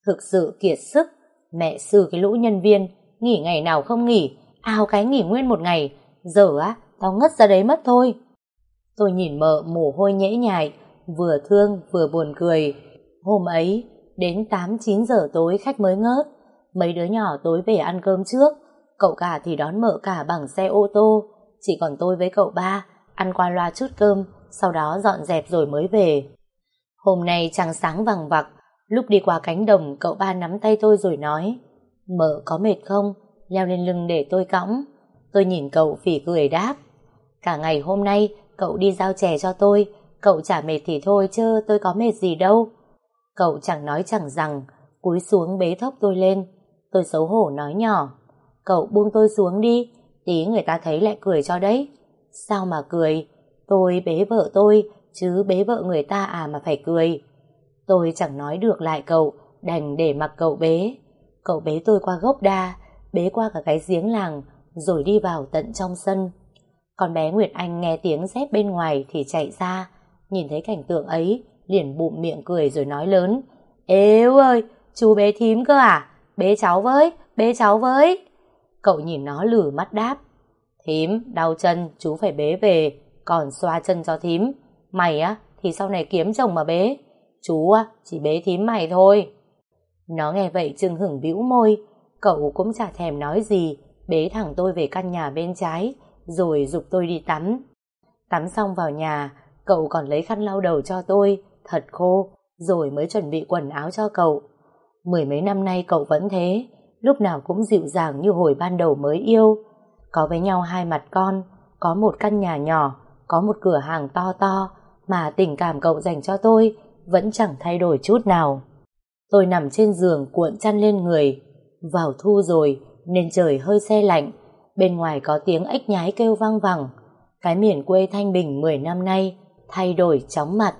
thực sự kiệt sức, mẹ sư cái lũ nhân viên, nghỉ ngày nào không nghỉ, ao cái nghỉ nguyên một ngày, giờ á, tao ngất ra đấy mất thôi. Tôi nhìn mợ mồ hôi nhễ nhại, vừa thương vừa buồn cười. Hôm ấy, đến 8-9 giờ tối khách mới ngớt. Mấy đứa nhỏ tối về ăn cơm trước. Cậu cả thì đón mợ cả bằng xe ô tô. Chỉ còn tôi với cậu ba, ăn qua loa chút cơm, sau đó dọn dẹp rồi mới về. Hôm nay trăng sáng vàng vặc, lúc đi qua cánh đồng cậu ba nắm tay tôi rồi nói Mợ có mệt không? Leo lên lưng để tôi cõng. Tôi nhìn cậu phỉ cười đáp Cả ngày hôm nay cậu đi giao chè cho tôi, cậu chả mệt thì thôi chứ tôi có mệt gì đâu. Cậu chẳng nói chẳng rằng, cúi xuống bế thốc tôi lên. Tôi xấu hổ nói nhỏ, cậu buông tôi xuống đi, tí người ta thấy lại cười cho đấy. Sao mà cười? Tôi bế vợ tôi, chứ bế vợ người ta à mà phải cười. Tôi chẳng nói được lại cậu, đành để mặc cậu bế. Cậu bế tôi qua gốc đa, bế qua cả cái giếng làng, rồi đi vào tận trong sân. Con bé Nguyệt Anh nghe tiếng dép bên ngoài thì chạy ra, nhìn thấy cảnh tượng ấy, liền bụng miệng cười rồi nói lớn. Ê ơi, chú bé thím cơ à? Bế cháu với, bế cháu với. Cậu nhìn nó lử mắt đáp. Thím, đau chân, chú phải bế về, còn xoa chân cho thím. Mày á, thì sau này kiếm chồng mà bế. Chú á, chỉ bế thím mày thôi. Nó nghe vậy chừng hửng bĩu môi, cậu cũng chả thèm nói gì, bế thẳng tôi về căn nhà bên trái, rồi dục tôi đi tắm. Tắm xong vào nhà, cậu còn lấy khăn lau đầu cho tôi, thật khô, rồi mới chuẩn bị quần áo cho cậu. Mười mấy năm nay cậu vẫn thế, lúc nào cũng dịu dàng như hồi ban đầu mới yêu. Có với nhau hai mặt con, có một căn nhà nhỏ, có một cửa hàng to to, mà tình cảm cậu dành cho tôi vẫn chẳng thay đổi chút nào. Tôi nằm trên giường cuộn chăn lên người. Vào thu rồi, nên trời hơi xe lạnh. Bên ngoài có tiếng ếch nhái kêu vang vẳng. Cái miền quê Thanh Bình 10 năm nay thay đổi chóng mặt.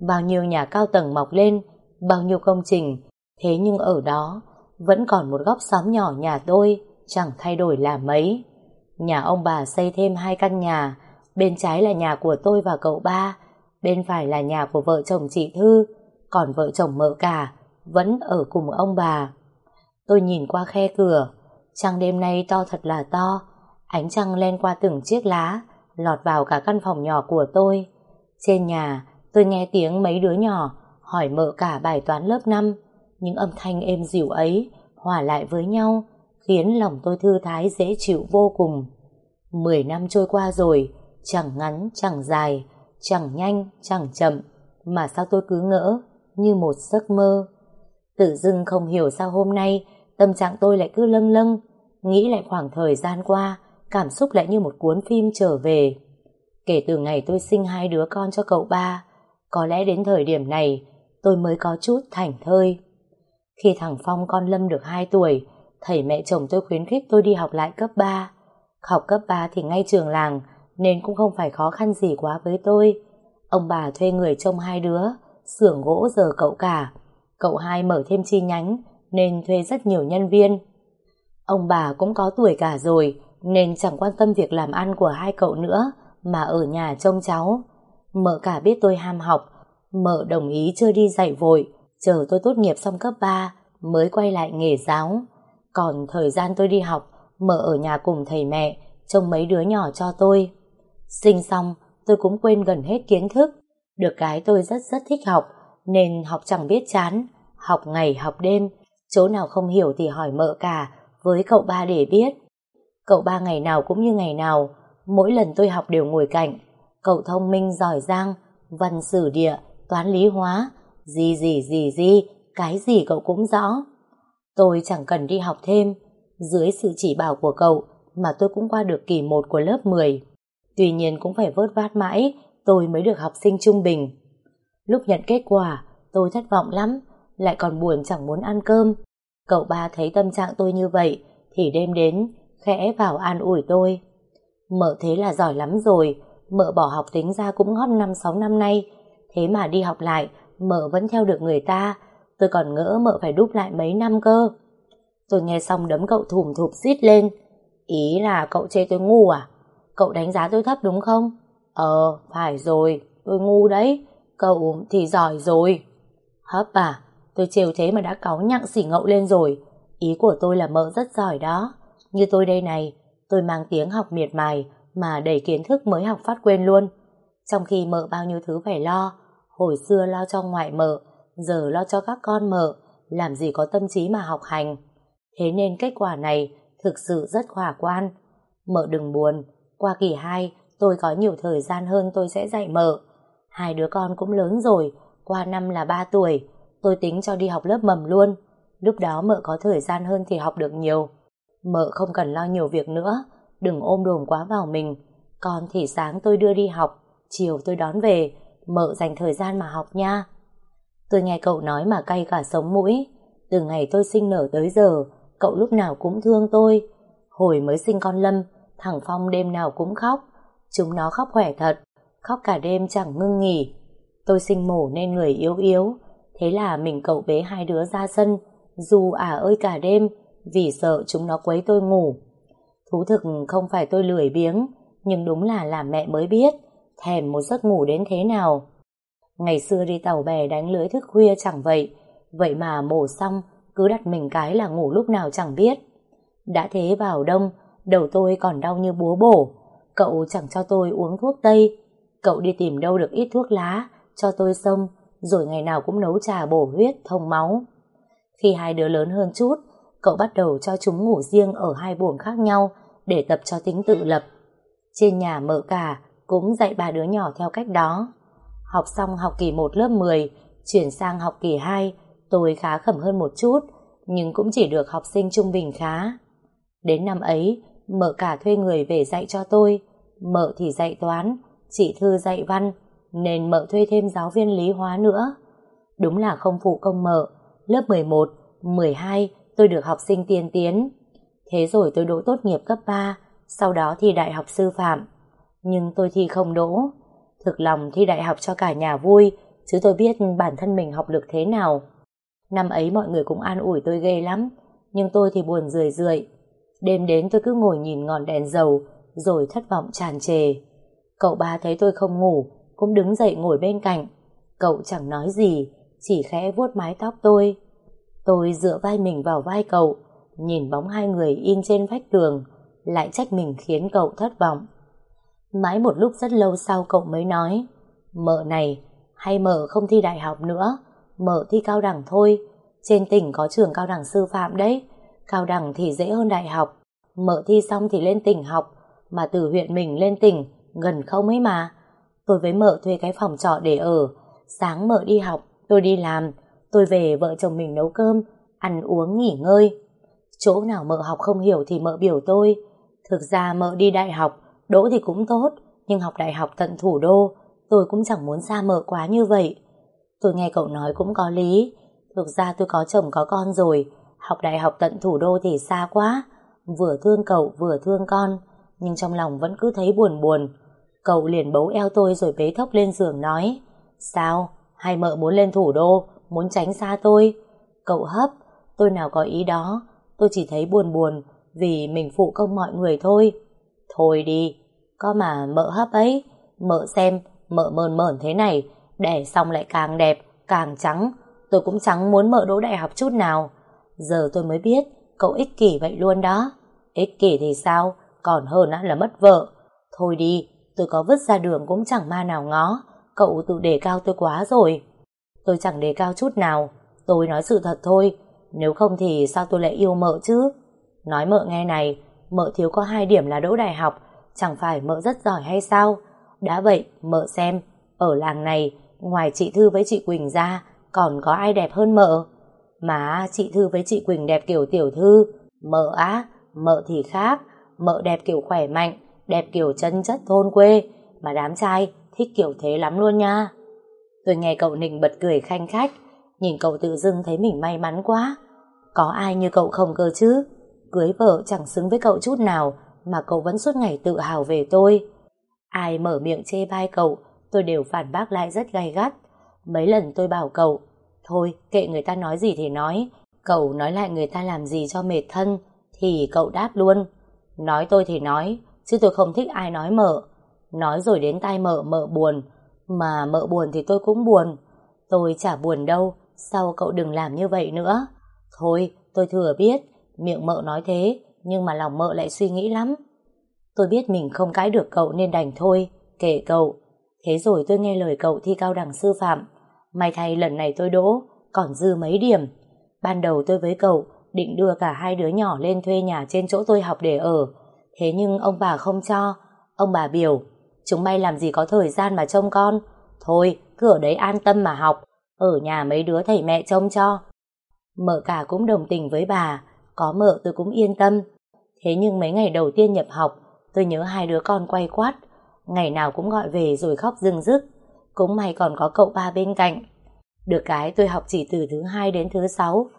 Bao nhiêu nhà cao tầng mọc lên, bao nhiêu công trình. Thế nhưng ở đó, vẫn còn một góc xóm nhỏ nhà tôi, chẳng thay đổi là mấy. Nhà ông bà xây thêm hai căn nhà, bên trái là nhà của tôi và cậu ba, bên phải là nhà của vợ chồng chị Thư, còn vợ chồng mợ cả vẫn ở cùng ông bà. Tôi nhìn qua khe cửa, trăng đêm nay to thật là to, ánh trăng len qua từng chiếc lá, lọt vào cả căn phòng nhỏ của tôi. Trên nhà, tôi nghe tiếng mấy đứa nhỏ hỏi mợ cả bài toán lớp 5, những âm thanh êm dịu ấy hòa lại với nhau, khiến lòng tôi thư thái dễ chịu vô cùng. Mười năm trôi qua rồi, chẳng ngắn, chẳng dài, chẳng nhanh, chẳng chậm, mà sao tôi cứ ngỡ, như một giấc mơ. Tự dưng không hiểu sao hôm nay, tâm trạng tôi lại cứ lâng lâng, nghĩ lại khoảng thời gian qua, cảm xúc lại như một cuốn phim trở về. Kể từ ngày tôi sinh hai đứa con cho cậu ba, có lẽ đến thời điểm này, tôi mới có chút thảnh thơi. Khi thằng Phong con Lâm được 2 tuổi, thầy mẹ chồng tôi khuyến khích tôi đi học lại cấp 3. Học cấp 3 thì ngay trường làng, nên cũng không phải khó khăn gì quá với tôi. Ông bà thuê người trông hai đứa, xưởng gỗ giờ cậu cả. Cậu hai mở thêm chi nhánh, nên thuê rất nhiều nhân viên. Ông bà cũng có tuổi cả rồi, nên chẳng quan tâm việc làm ăn của hai cậu nữa, mà ở nhà trông cháu. Mợ cả biết tôi ham học, mợ đồng ý chưa đi dạy vội, chờ tôi tốt nghiệp xong cấp 3 mới quay lại nghề giáo. Còn thời gian tôi đi học, mợ ở nhà cùng thầy mẹ, trông mấy đứa nhỏ cho tôi. Sinh xong, tôi cũng quên gần hết kiến thức. Được cái tôi rất rất thích học, nên học chẳng biết chán, học ngày học đêm, chỗ nào không hiểu thì hỏi mợ cả, với cậu ba để biết. Cậu ba ngày nào cũng như ngày nào, mỗi lần tôi học đều ngồi cạnh. Cậu thông minh giỏi giang, văn sử địa, toán lý hóa, gì gì gì gì, cái gì cậu cũng rõ. Tôi chẳng cần đi học thêm, dưới sự chỉ bảo của cậu mà tôi cũng qua được kỳ 1 của lớp 10. Tuy nhiên cũng phải vớt vát mãi, tôi mới được học sinh trung bình. Lúc nhận kết quả, tôi thất vọng lắm, lại còn buồn chẳng muốn ăn cơm. Cậu ba thấy tâm trạng tôi như vậy, thì đêm đến, khẽ vào an ủi tôi. mở thế là giỏi lắm rồi, mợ bỏ học tính ra cũng hót 5-6 năm nay, thế mà đi học lại, mợ vẫn theo được người ta, tôi còn ngỡ mợ phải đúc lại mấy năm cơ. Tôi nghe xong đấm cậu thùm thụp xít lên, ý là cậu chê tôi ngu à? Cậu đánh giá tôi thấp đúng không? Ờ, phải rồi, tôi ngu đấy, cậu thì giỏi rồi. Hấp à, tôi trêu thế mà đã cáu nhặng xỉ ngậu lên rồi, ý của tôi là mợ rất giỏi đó. Như tôi đây này, tôi mang tiếng học miệt mài mà đầy kiến thức mới học phát quên luôn. Trong khi mợ bao nhiêu thứ phải lo, hồi xưa lo cho ngoại mợ, giờ lo cho các con mợ, làm gì có tâm trí mà học hành. Thế nên kết quả này thực sự rất khả quan. Mợ đừng buồn, qua kỳ 2 tôi có nhiều thời gian hơn tôi sẽ dạy mợ. Hai đứa con cũng lớn rồi, qua năm là 3 tuổi, tôi tính cho đi học lớp mầm luôn. Lúc đó mợ có thời gian hơn thì học được nhiều. Mợ không cần lo nhiều việc nữa, đừng ôm đồm quá vào mình. Con thì sáng tôi đưa đi học, chiều tôi đón về, mợ dành thời gian mà học nha. Tôi nghe cậu nói mà cay cả sống mũi. Từ ngày tôi sinh nở tới giờ, cậu lúc nào cũng thương tôi. Hồi mới sinh con Lâm, thằng Phong đêm nào cũng khóc. Chúng nó khóc khỏe thật, khóc cả đêm chẳng ngưng nghỉ. Tôi sinh mổ nên người yếu yếu, thế là mình cậu bế hai đứa ra sân, dù à ơi cả đêm, vì sợ chúng nó quấy tôi ngủ. Thú thực không phải tôi lười biếng, nhưng đúng là làm mẹ mới biết, thèm một giấc ngủ đến thế nào. Ngày xưa đi tàu bè đánh lưới thức khuya chẳng vậy, vậy mà mổ xong cứ đặt mình cái là ngủ lúc nào chẳng biết. Đã thế vào đông, đầu tôi còn đau như búa bổ, cậu chẳng cho tôi uống thuốc tây, cậu đi tìm đâu được ít thuốc lá, cho tôi xông, rồi ngày nào cũng nấu trà bổ huyết, thông máu. Khi hai đứa lớn hơn chút, cậu bắt đầu cho chúng ngủ riêng ở hai buồng khác nhau để tập cho tính tự lập. Trên nhà mợ cả cũng dạy ba đứa nhỏ theo cách đó. Học xong học kỳ 1 lớp 10, chuyển sang học kỳ 2, tôi khá khẩm hơn một chút, nhưng cũng chỉ được học sinh trung bình khá. Đến năm ấy, mợ cả thuê người về dạy cho tôi, mợ thì dạy toán, chị Thư dạy văn, nên mợ thuê thêm giáo viên lý hóa nữa. Đúng là không phụ công mợ, lớp 11, 12 tôi được học sinh tiên tiến. Thế rồi tôi đỗ tốt nghiệp cấp 3, sau đó thi đại học sư phạm. Nhưng tôi thi không đỗ. Thực lòng thi đại học cho cả nhà vui, chứ tôi biết bản thân mình học lực thế nào. Năm ấy mọi người cũng an ủi tôi ghê lắm, nhưng tôi thì buồn rười rượi. Đêm đến tôi cứ ngồi nhìn ngọn đèn dầu, rồi thất vọng tràn trề. Cậu ba thấy tôi không ngủ, cũng đứng dậy ngồi bên cạnh. Cậu chẳng nói gì, chỉ khẽ vuốt mái tóc tôi. Tôi dựa vai mình vào vai cậu, nhìn bóng hai người in trên vách tường, lại trách mình khiến cậu thất vọng. Mãi một lúc rất lâu sau cậu mới nói, mợ này, hay mợ không thi đại học nữa, mợ thi cao đẳng thôi, trên tỉnh có trường cao đẳng sư phạm đấy, cao đẳng thì dễ hơn đại học, mợ thi xong thì lên tỉnh học, mà từ huyện mình lên tỉnh, gần không ấy mà. Tôi với mợ thuê cái phòng trọ để ở, sáng mợ đi học, tôi đi làm, tôi về vợ chồng mình nấu cơm, ăn uống nghỉ ngơi. Chỗ nào mợ học không hiểu thì mợ biểu tôi. Thực ra mợ đi đại học, đỗ thì cũng tốt, nhưng học đại học tận thủ đô, tôi cũng chẳng muốn xa mợ quá như vậy. Tôi nghe cậu nói cũng có lý, thực ra tôi có chồng có con rồi, học đại học tận thủ đô thì xa quá, vừa thương cậu vừa thương con, nhưng trong lòng vẫn cứ thấy buồn buồn. Cậu liền bấu eo tôi rồi bế thốc lên giường nói, sao, hai mợ muốn lên thủ đô, muốn tránh xa tôi. Cậu hấp, tôi nào có ý đó, tôi chỉ thấy buồn buồn vì mình phụ công mọi người thôi. Thôi đi, có mà mợ hấp ấy, mợ xem, mợ mờn mởn thế này, đẻ xong lại càng đẹp, càng trắng, tôi cũng chẳng muốn mợ đỗ đại học chút nào. Giờ tôi mới biết, cậu ích kỷ vậy luôn đó. Ích kỷ thì sao, còn hơn là mất vợ. Thôi đi, tôi có vứt ra đường cũng chẳng ma nào ngó, cậu tự đề cao tôi quá rồi. Tôi chẳng đề cao chút nào, tôi nói sự thật thôi, nếu không thì sao tôi lại yêu mợ chứ? Nói mợ nghe này, mợ thiếu có hai điểm là đỗ đại học, chẳng phải mợ rất giỏi hay sao? Đã vậy, mợ xem, ở làng này, ngoài chị Thư với chị Quỳnh ra, còn có ai đẹp hơn mợ? Mà chị Thư với chị Quỳnh đẹp kiểu tiểu thư, mợ á, mợ thì khác, mợ đẹp kiểu khỏe mạnh, đẹp kiểu chân chất thôn quê, mà đám trai thích kiểu thế lắm luôn nha. Tôi nghe cậu Ninh bật cười khanh khách, nhìn cậu tự dưng thấy mình may mắn quá. Có ai như cậu không cơ chứ? Cưới vợ chẳng xứng với cậu chút nào, mà cậu vẫn suốt ngày tự hào về tôi. Ai mở miệng chê bai cậu, tôi đều phản bác lại rất gay gắt. Mấy lần tôi bảo cậu, thôi kệ người ta nói gì thì nói, cậu nói lại người ta làm gì cho mệt thân, thì cậu đáp luôn. Nói tôi thì nói, chứ tôi không thích ai nói mợ. Nói rồi đến tai mợ mợ buồn, mà mợ buồn thì tôi cũng buồn. Tôi chả buồn đâu, sao cậu đừng làm như vậy nữa. Thôi, tôi thừa biết, miệng mợ nói thế, nhưng mà lòng mợ lại suy nghĩ lắm. Tôi biết mình không cãi được cậu nên đành thôi, kể cậu. Thế rồi tôi nghe lời cậu thi cao đẳng sư phạm. May thay lần này tôi đỗ, còn dư mấy điểm. Ban đầu tôi với cậu định đưa cả hai đứa nhỏ lên thuê nhà trên chỗ tôi học để ở. Thế nhưng ông bà không cho. Ông bà biểu, chúng bay làm gì có thời gian mà trông con. Thôi, cứ ở đấy an tâm mà học. Ở nhà mấy đứa thầy mẹ trông cho. Mợ cả cũng đồng tình với bà. Có mợ tôi cũng yên tâm. Thế nhưng mấy ngày đầu tiên nhập học, tôi nhớ hai đứa con quay quát. Ngày nào cũng gọi về rồi khóc rưng rức. Cũng may còn có cậu ba bên cạnh. Được cái tôi học chỉ từ thứ hai đến thứ sáu.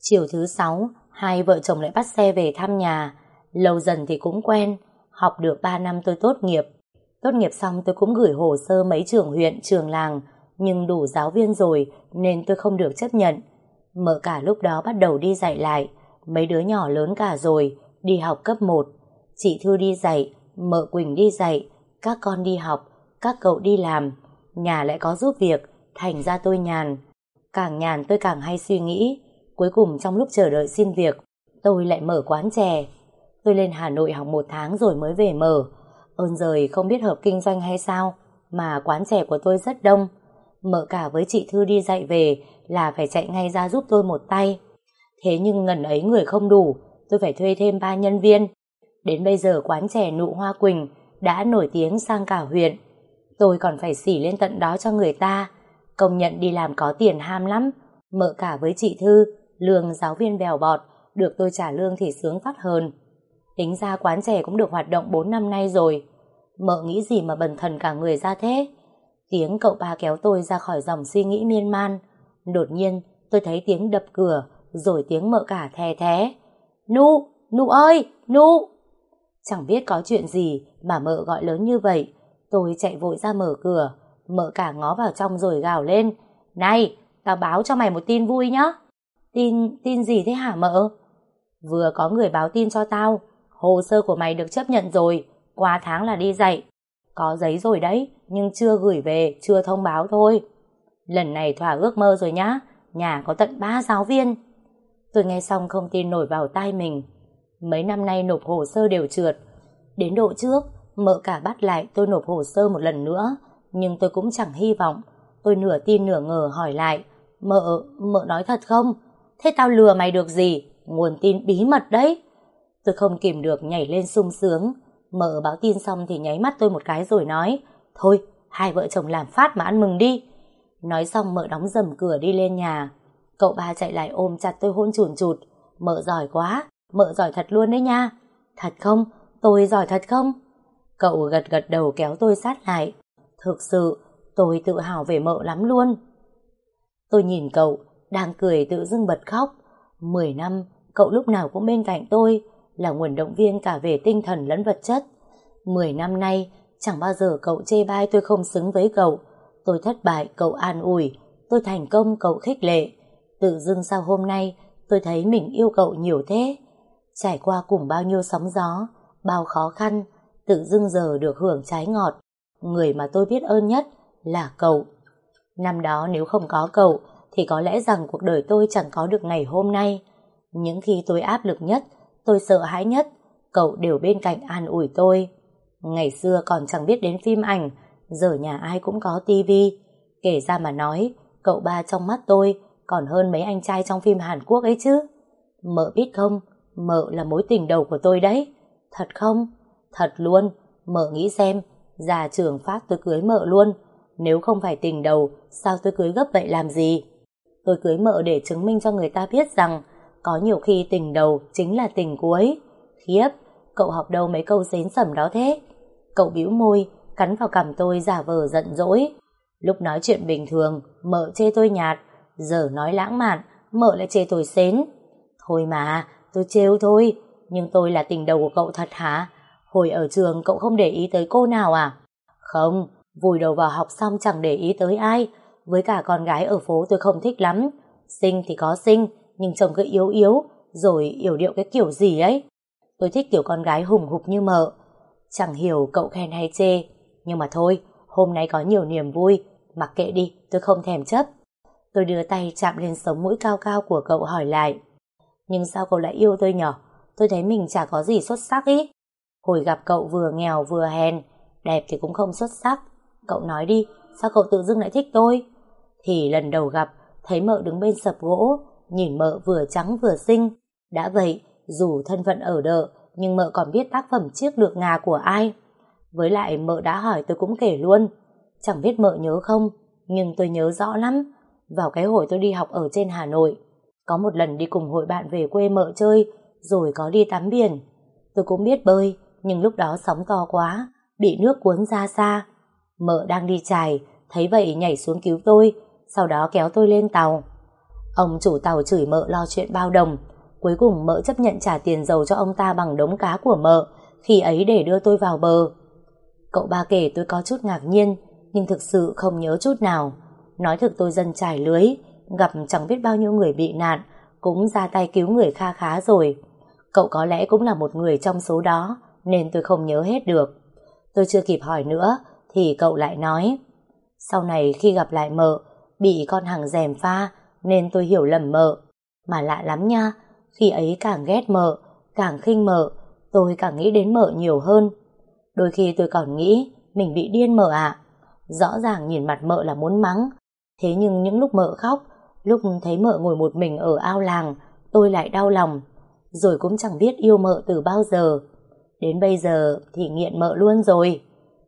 Chiều thứ sáu, hai vợ chồng lại bắt xe về thăm nhà. Lâu dần thì cũng quen. Học được ba năm tôi tốt nghiệp. Tốt nghiệp xong tôi cũng gửi hồ sơ mấy trường huyện, trường làng. Nhưng đủ giáo viên rồi nên tôi không được chấp nhận. Mợ cả lúc đó bắt đầu đi dạy lại. Mấy đứa nhỏ lớn cả rồi, đi học cấp 1. Chị Thư đi dạy, mợ Quỳnh đi dạy, các con đi học, các cậu đi làm. Nhà lại có giúp việc, thành ra tôi nhàn. Càng nhàn tôi càng hay suy nghĩ. Cuối cùng trong lúc chờ đợi xin việc, tôi lại mở quán chè. Tôi lên Hà Nội học một tháng rồi mới về mở. Ơn rời không biết hợp kinh doanh hay sao, mà quán chè của tôi rất đông. Mở cả với chị Thư đi dạy về là phải chạy ngay ra giúp tôi một tay. Thế nhưng ngần ấy người không đủ, tôi phải thuê thêm ba nhân viên. Đến bây giờ quán chè nụ hoa quỳnh đã nổi tiếng sang cả huyện. Tôi còn phải xỉ lên tận đó cho người ta. Công nhận đi làm có tiền ham lắm. Mợ cả với chị Thư Lương giáo viên bèo bọt, được tôi trả lương thì sướng phát hơn. Tính ra quán trẻ cũng được hoạt động 4 năm nay rồi. Mợ nghĩ gì mà bần thần cả người ra thế? Tiếng cậu ba kéo tôi ra khỏi dòng suy nghĩ miên man. Đột nhiên, tôi thấy tiếng đập cửa, rồi tiếng mợ cả thè thé. Nu, Nu ơi, Nu! Chẳng biết có chuyện gì mà mợ gọi lớn như vậy. Tôi chạy vội ra mở cửa, mợ cả ngó vào trong rồi gào lên. Này, tao báo cho mày một tin vui nhá. Tin, tin gì thế hả mợ? Vừa có người báo tin cho tao, hồ sơ của mày được chấp nhận rồi, qua tháng là đi dạy. Có giấy rồi đấy, nhưng chưa gửi về, chưa thông báo thôi. Lần này thỏa ước mơ rồi nhá, nhà có tận ba giáo viên. Tôi nghe xong không tin nổi vào tai mình. Mấy năm nay nộp hồ sơ đều trượt. Đến độ trước, mợ cả bắt lại tôi nộp hồ sơ một lần nữa, nhưng tôi cũng chẳng hy vọng. Tôi nửa tin nửa ngờ hỏi lại, mợ, mợ nói thật không? Thế tao lừa mày được gì? Nguồn tin bí mật đấy. Tôi không kìm được nhảy lên sung sướng. Mợ báo tin xong thì nháy mắt tôi một cái rồi nói, thôi, hai vợ chồng làm phát mà ăn mừng đi. Nói xong mợ đóng dầm cửa đi lên nhà. Cậu ba chạy lại ôm chặt tôi hôn chùn chụt. Mợ giỏi quá, mợ giỏi thật luôn đấy nha. Thật không? Tôi giỏi thật không? Cậu gật gật đầu kéo tôi sát lại. Thực sự, tôi tự hào về mợ lắm luôn. Tôi nhìn cậu, đang cười tự dưng bật khóc. Mười năm, cậu lúc nào cũng bên cạnh tôi, là nguồn động viên cả về tinh thần lẫn vật chất. Mười năm nay, chẳng bao giờ cậu chê bai tôi không xứng với cậu. Tôi thất bại, cậu an ủi. Tôi thành công, cậu khích lệ. Tự dưng sao hôm nay, tôi thấy mình yêu cậu nhiều thế. Trải qua cùng bao nhiêu sóng gió, bao khó khăn, tự dưng giờ được hưởng trái ngọt. Người mà tôi biết ơn nhất là cậu. Năm đó nếu không có cậu, thì có lẽ rằng cuộc đời tôi chẳng có được ngày hôm nay. Những khi tôi áp lực nhất, tôi sợ hãi nhất, cậu đều bên cạnh an ủi tôi. Ngày xưa còn chẳng biết đến phim ảnh, giờ nhà ai cũng có tivi. Kể ra mà nói, cậu ba trong mắt tôi còn hơn mấy anh trai trong phim Hàn Quốc ấy chứ. Mợ biết không, mợ là mối tình đầu của tôi đấy. Thật không? Thật luôn, mợ nghĩ xem, già trưởng phát tôi cưới mợ luôn. Nếu không phải tình đầu, sao tôi cưới gấp vậy làm gì? Tôi cưới mợ để chứng minh cho người ta biết rằng có nhiều khi tình đầu chính là tình cuối. Khiếp, cậu học đâu mấy câu xến sẩm đó thế? Cậu bĩu môi, cắn vào cằm tôi giả vờ giận dỗi. Lúc nói chuyện bình thường, mợ chê tôi nhạt, giờ nói lãng mạn, mợ lại chê tôi xến. Thôi mà, tôi trêu thôi, nhưng tôi là tình đầu của cậu thật hả? Hồi ở trường cậu không để ý tới cô nào à? Không, vùi đầu vào học xong chẳng để ý tới ai. Với cả con gái ở phố tôi không thích lắm. Xinh thì có xinh, nhưng chồng cứ yếu yếu, rồi yểu điệu cái kiểu gì ấy. Tôi thích kiểu con gái hùng hục như mợ. Chẳng hiểu cậu khen hay chê, nhưng mà thôi, hôm nay có nhiều niềm vui, mặc kệ đi, tôi không thèm chấp. Tôi đưa tay chạm lên sống mũi cao cao của cậu hỏi lại. Nhưng sao cậu lại yêu tôi nhở? Tôi thấy mình chả có gì xuất sắc ý. Hồi gặp cậu vừa nghèo vừa hèn, đẹp thì cũng không xuất sắc. Cậu nói đi, sao cậu tự dưng lại thích tôi? Thì lần đầu gặp, thấy mợ đứng bên sập gỗ, nhìn mợ vừa trắng vừa xinh. Đã vậy, dù thân phận ở đợ, nhưng mợ còn biết tác phẩm chiếc được ngà của ai. Với lại mợ đã hỏi tôi cũng kể luôn. Chẳng biết mợ nhớ không, nhưng tôi nhớ rõ lắm. Vào cái hồi tôi đi học ở trên Hà Nội, có một lần đi cùng hội bạn về quê mợ chơi, rồi có đi tắm biển. Tôi cũng biết bơi, nhưng lúc đó sóng to quá, bị nước cuốn ra xa. Mợ đang đi chài, thấy vậy nhảy xuống cứu tôi, sau đó kéo tôi lên tàu. Ông chủ tàu chửi mợ lo chuyện bao đồng, cuối cùng mợ chấp nhận trả tiền dầu cho ông ta bằng đống cá của mợ, khi ấy để đưa tôi vào bờ. Cậu ba kể tôi có chút ngạc nhiên, nhưng thực sự không nhớ chút nào. Nói thực tôi dân trải lưới, gặp chẳng biết bao nhiêu người bị nạn, cũng ra tay cứu người kha khá rồi. Cậu có lẽ cũng là một người trong số đó, nên tôi không nhớ hết được. Tôi chưa kịp hỏi nữa, thì cậu lại nói, sau này khi gặp lại mợ, bị con hàng rèm pha, nên tôi hiểu lầm mợ. Mà lạ lắm nha, khi ấy càng ghét mợ, càng khinh mợ, tôi càng nghĩ đến mợ nhiều hơn. Đôi khi tôi còn nghĩ mình bị điên mợ ạ. Rõ ràng nhìn mặt mợ là muốn mắng, thế nhưng những lúc mợ khóc, lúc thấy mợ ngồi một mình ở ao làng, tôi lại đau lòng, rồi cũng chẳng biết yêu mợ từ bao giờ. Đến bây giờ thì nghiện mợ luôn rồi.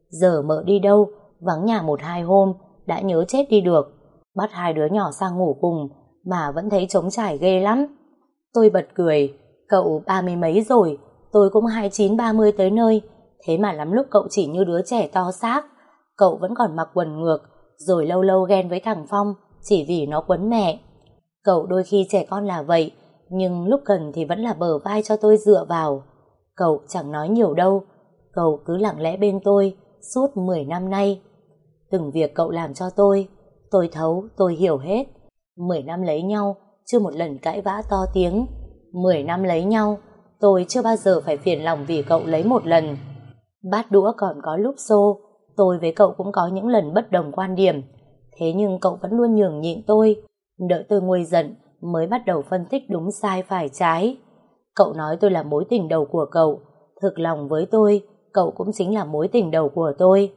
Giờ mợ đi đâu, vắng nhà một hai hôm, đã nhớ chết đi được. Bắt hai đứa nhỏ sang ngủ cùng, mà vẫn thấy trống trải ghê lắm. Tôi bật cười, cậu ba mươi mấy rồi, tôi cũng hai chín ba mươi tới nơi, thế mà lắm lúc cậu chỉ như đứa trẻ to xác. Cậu vẫn còn mặc quần ngược, rồi lâu lâu ghen với thằng Phong, chỉ vì nó quấn mẹ. Cậu đôi khi trẻ con là vậy, nhưng lúc cần thì vẫn là bờ vai cho tôi dựa vào. Cậu chẳng nói nhiều đâu, cậu cứ lặng lẽ bên tôi suốt 10 năm nay. Từng việc cậu làm cho tôi, tôi thấu, tôi hiểu hết. 10 năm lấy nhau, chưa một lần cãi vã to tiếng. 10 năm lấy nhau, tôi chưa bao giờ phải phiền lòng vì cậu lấy một lần. Bát đũa còn có lúc xô, tôi với cậu cũng có những lần bất đồng quan điểm. Thế nhưng cậu vẫn luôn nhường nhịn tôi, đợi tôi nguôi giận mới bắt đầu phân tích đúng sai phải trái. Cậu nói tôi là mối tình đầu của cậu, thực lòng với tôi, cậu cũng chính là mối tình đầu của tôi.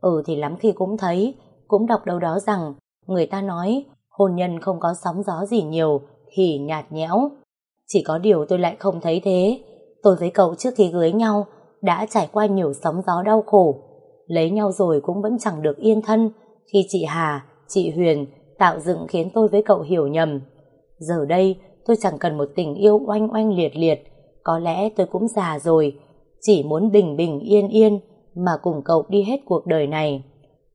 Ừ thì lắm khi cũng thấy, cũng đọc đâu đó rằng người ta nói hôn nhân không có sóng gió gì nhiều thì nhạt nhẽo. Chỉ có điều tôi lại không thấy thế. Tôi với cậu trước khi cưới nhau đã trải qua nhiều sóng gió đau khổ. Lấy nhau rồi cũng vẫn chẳng được yên thân khi chị Hà, chị Huyền tạo dựng khiến tôi với cậu hiểu nhầm. Giờ đây tôi chẳng cần một tình yêu oanh oanh liệt liệt. Có lẽ tôi cũng già rồi. Chỉ muốn bình bình yên yên mà cùng cậu đi hết cuộc đời này.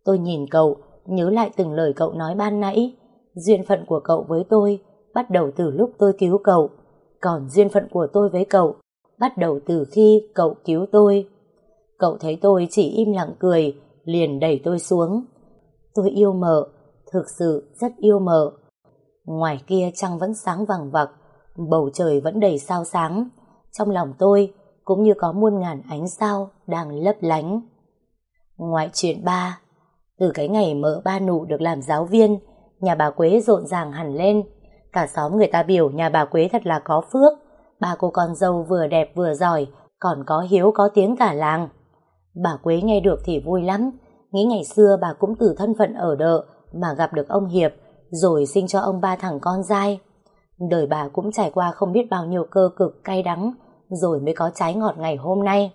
Tôi nhìn cậu, nhớ lại từng lời cậu nói ban nãy. Duyên phận của cậu với tôi bắt đầu từ lúc tôi cứu cậu. Còn duyên phận của tôi với cậu bắt đầu từ khi cậu cứu tôi. Cậu thấy tôi chỉ im lặng cười, liền đẩy tôi xuống. Tôi yêu mợ, thực sự rất yêu mợ. Ngoài kia trăng vẫn sáng vàng vặc, bầu trời vẫn đầy sao sáng. Trong lòng tôi cũng như có muôn ngàn ánh sao đang lấp lánh. Ngoại chuyện ba, từ cái ngày mợ ba nụ được làm giáo viên, nhà bà Quế rộn ràng hẳn lên. Cả xóm người ta biểu nhà bà Quế thật là có phước, ba cô con dâu vừa đẹp vừa giỏi, còn có hiếu có tiếng cả làng. Bà Quế nghe được thì vui lắm, nghĩ ngày xưa bà cũng từ thân phận ở đợ mà gặp được ông Hiệp, rồi sinh cho ông ba thằng con dai. Đời bà cũng trải qua không biết bao nhiêu cơ cực cay đắng, rồi mới có trái ngọt ngày hôm nay.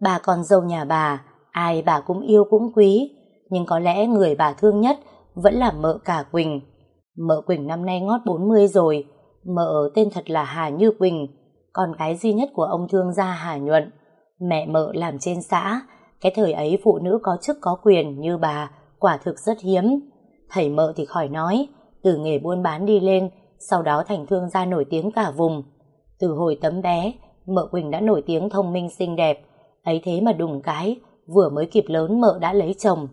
Bà con dâu nhà bà, ai bà cũng yêu cũng quý, nhưng có lẽ người bà thương nhất vẫn là mợ cả Quỳnh. Mợ Quỳnh năm nay ngót 40 rồi, mợ tên thật là Hà Như Quỳnh, con gái duy nhất của ông thương gia Hà Nhuận. Mẹ mợ làm trên xã, cái thời ấy phụ nữ có chức có quyền như bà, quả thực rất hiếm. Thầy mợ thì khỏi nói, từ nghề buôn bán đi lên, sau đó thành thương gia nổi tiếng cả vùng. Từ hồi tấm bé, mợ Quỳnh đã nổi tiếng thông minh xinh đẹp, ấy thế mà đùng cái, vừa mới kịp lớn mợ đã lấy chồng.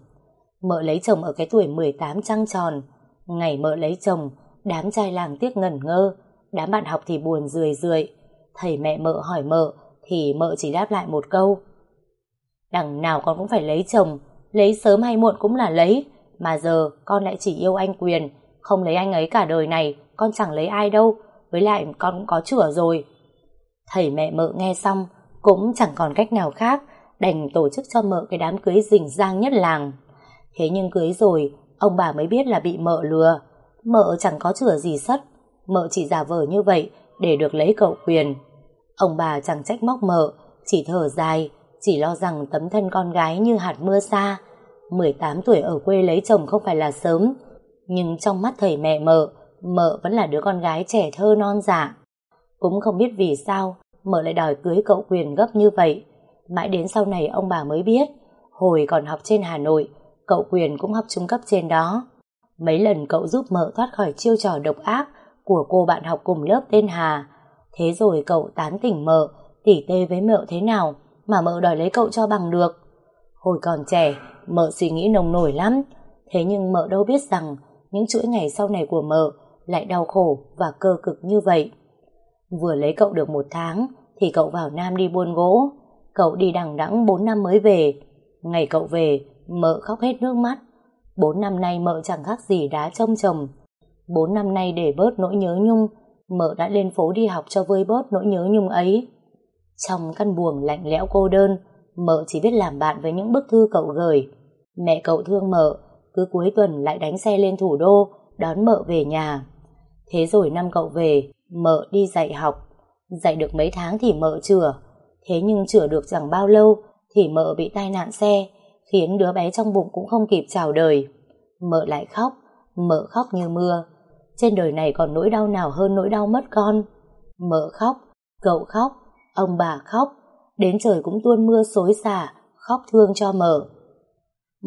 Mợ lấy chồng ở cái tuổi 18 trăng tròn, ngày mợ lấy chồng, đám trai làng tiếc ngẩn ngơ, đám bạn học thì buồn rười rượi, thầy mẹ mợ hỏi mợ thì mợ chỉ đáp lại một câu. Đằng nào con cũng phải lấy chồng, lấy sớm hay muộn cũng là lấy, mà giờ con lại chỉ yêu anh Quyền, không lấy anh ấy cả đời này, con chẳng lấy ai đâu, với lại con cũng có chửa rồi. Thầy mẹ mợ nghe xong, cũng chẳng còn cách nào khác, đành tổ chức cho mợ cái đám cưới rình rang nhất làng. Thế nhưng cưới rồi, ông bà mới biết là bị mợ lừa. Mợ chẳng có chửa gì sất, mợ chỉ giả vờ như vậy để được lấy cậu quyền. Ông bà chẳng trách móc mợ, chỉ thở dài, chỉ lo rằng tấm thân con gái như hạt mưa xa. 18 tuổi ở quê lấy chồng không phải là sớm, nhưng trong mắt thầy mẹ mợ, mợ vẫn là đứa con gái trẻ thơ non dạ. Cũng không biết vì sao mợ lại đòi cưới cậu quyền gấp như vậy. Mãi đến sau này ông bà mới biết, hồi còn học trên Hà Nội, cậu quyền cũng học trung cấp trên đó. Mấy lần cậu giúp mợ thoát khỏi chiêu trò độc ác của cô bạn học cùng lớp tên Hà. Thế rồi cậu tán tỉnh mợ, tỉ tê với mợ thế nào mà mợ đòi lấy cậu cho bằng được. Hồi còn trẻ, mợ suy nghĩ nồng nổi lắm. Thế nhưng mợ đâu biết rằng những chuỗi ngày sau này của mợ lại đau khổ và cơ cực như vậy. Vừa lấy cậu được một tháng thì cậu vào Nam đi buôn gỗ. Cậu đi đằng đẵng 4 năm mới về. Ngày cậu về, mợ khóc hết nước mắt. bốn năm nay mợ chẳng khác gì đá trông chồng. bốn năm nay để bớt nỗi nhớ nhung, mợ đã lên phố đi học cho vơi bớt nỗi nhớ nhung ấy. Trong căn buồng lạnh lẽo cô đơn, mợ chỉ biết làm bạn với những bức thư cậu gửi. Mẹ cậu thương mợ, cứ cuối tuần lại đánh xe lên thủ đô, đón mợ về nhà. Thế rồi năm cậu về, mợ đi dạy học. Dạy được mấy tháng thì mợ chữa. Thế nhưng chữa được chẳng bao lâu thì mợ bị tai nạn xe, khiến đứa bé trong bụng cũng không kịp chào đời. Mợ lại khóc, mợ khóc như mưa. trên đời này còn nỗi đau nào hơn nỗi đau mất con. Mợ khóc, cậu khóc, ông bà khóc, đến trời cũng tuôn mưa xối xả, khóc thương cho mợ.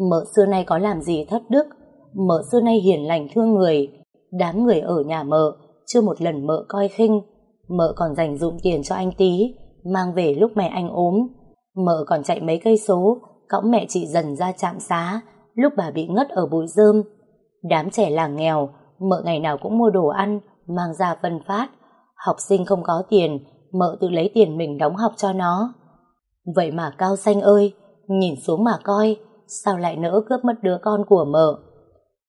Mợ xưa nay có làm gì thất đức, mợ xưa nay hiền lành thương người, đám người ở nhà mợ, chưa một lần mợ coi khinh, mợ còn dành dụng tiền cho anh tí, mang về lúc mẹ anh ốm, mợ còn chạy mấy cây số, cõng mẹ chị dần ra trạm xá, lúc bà bị ngất ở bụi rơm. Đám trẻ làng nghèo, mợ ngày nào cũng mua đồ ăn, mang ra phân phát. Học sinh không có tiền, mợ tự lấy tiền mình đóng học cho nó. Vậy mà Cao Xanh ơi, nhìn xuống mà coi, sao lại nỡ cướp mất đứa con của mợ.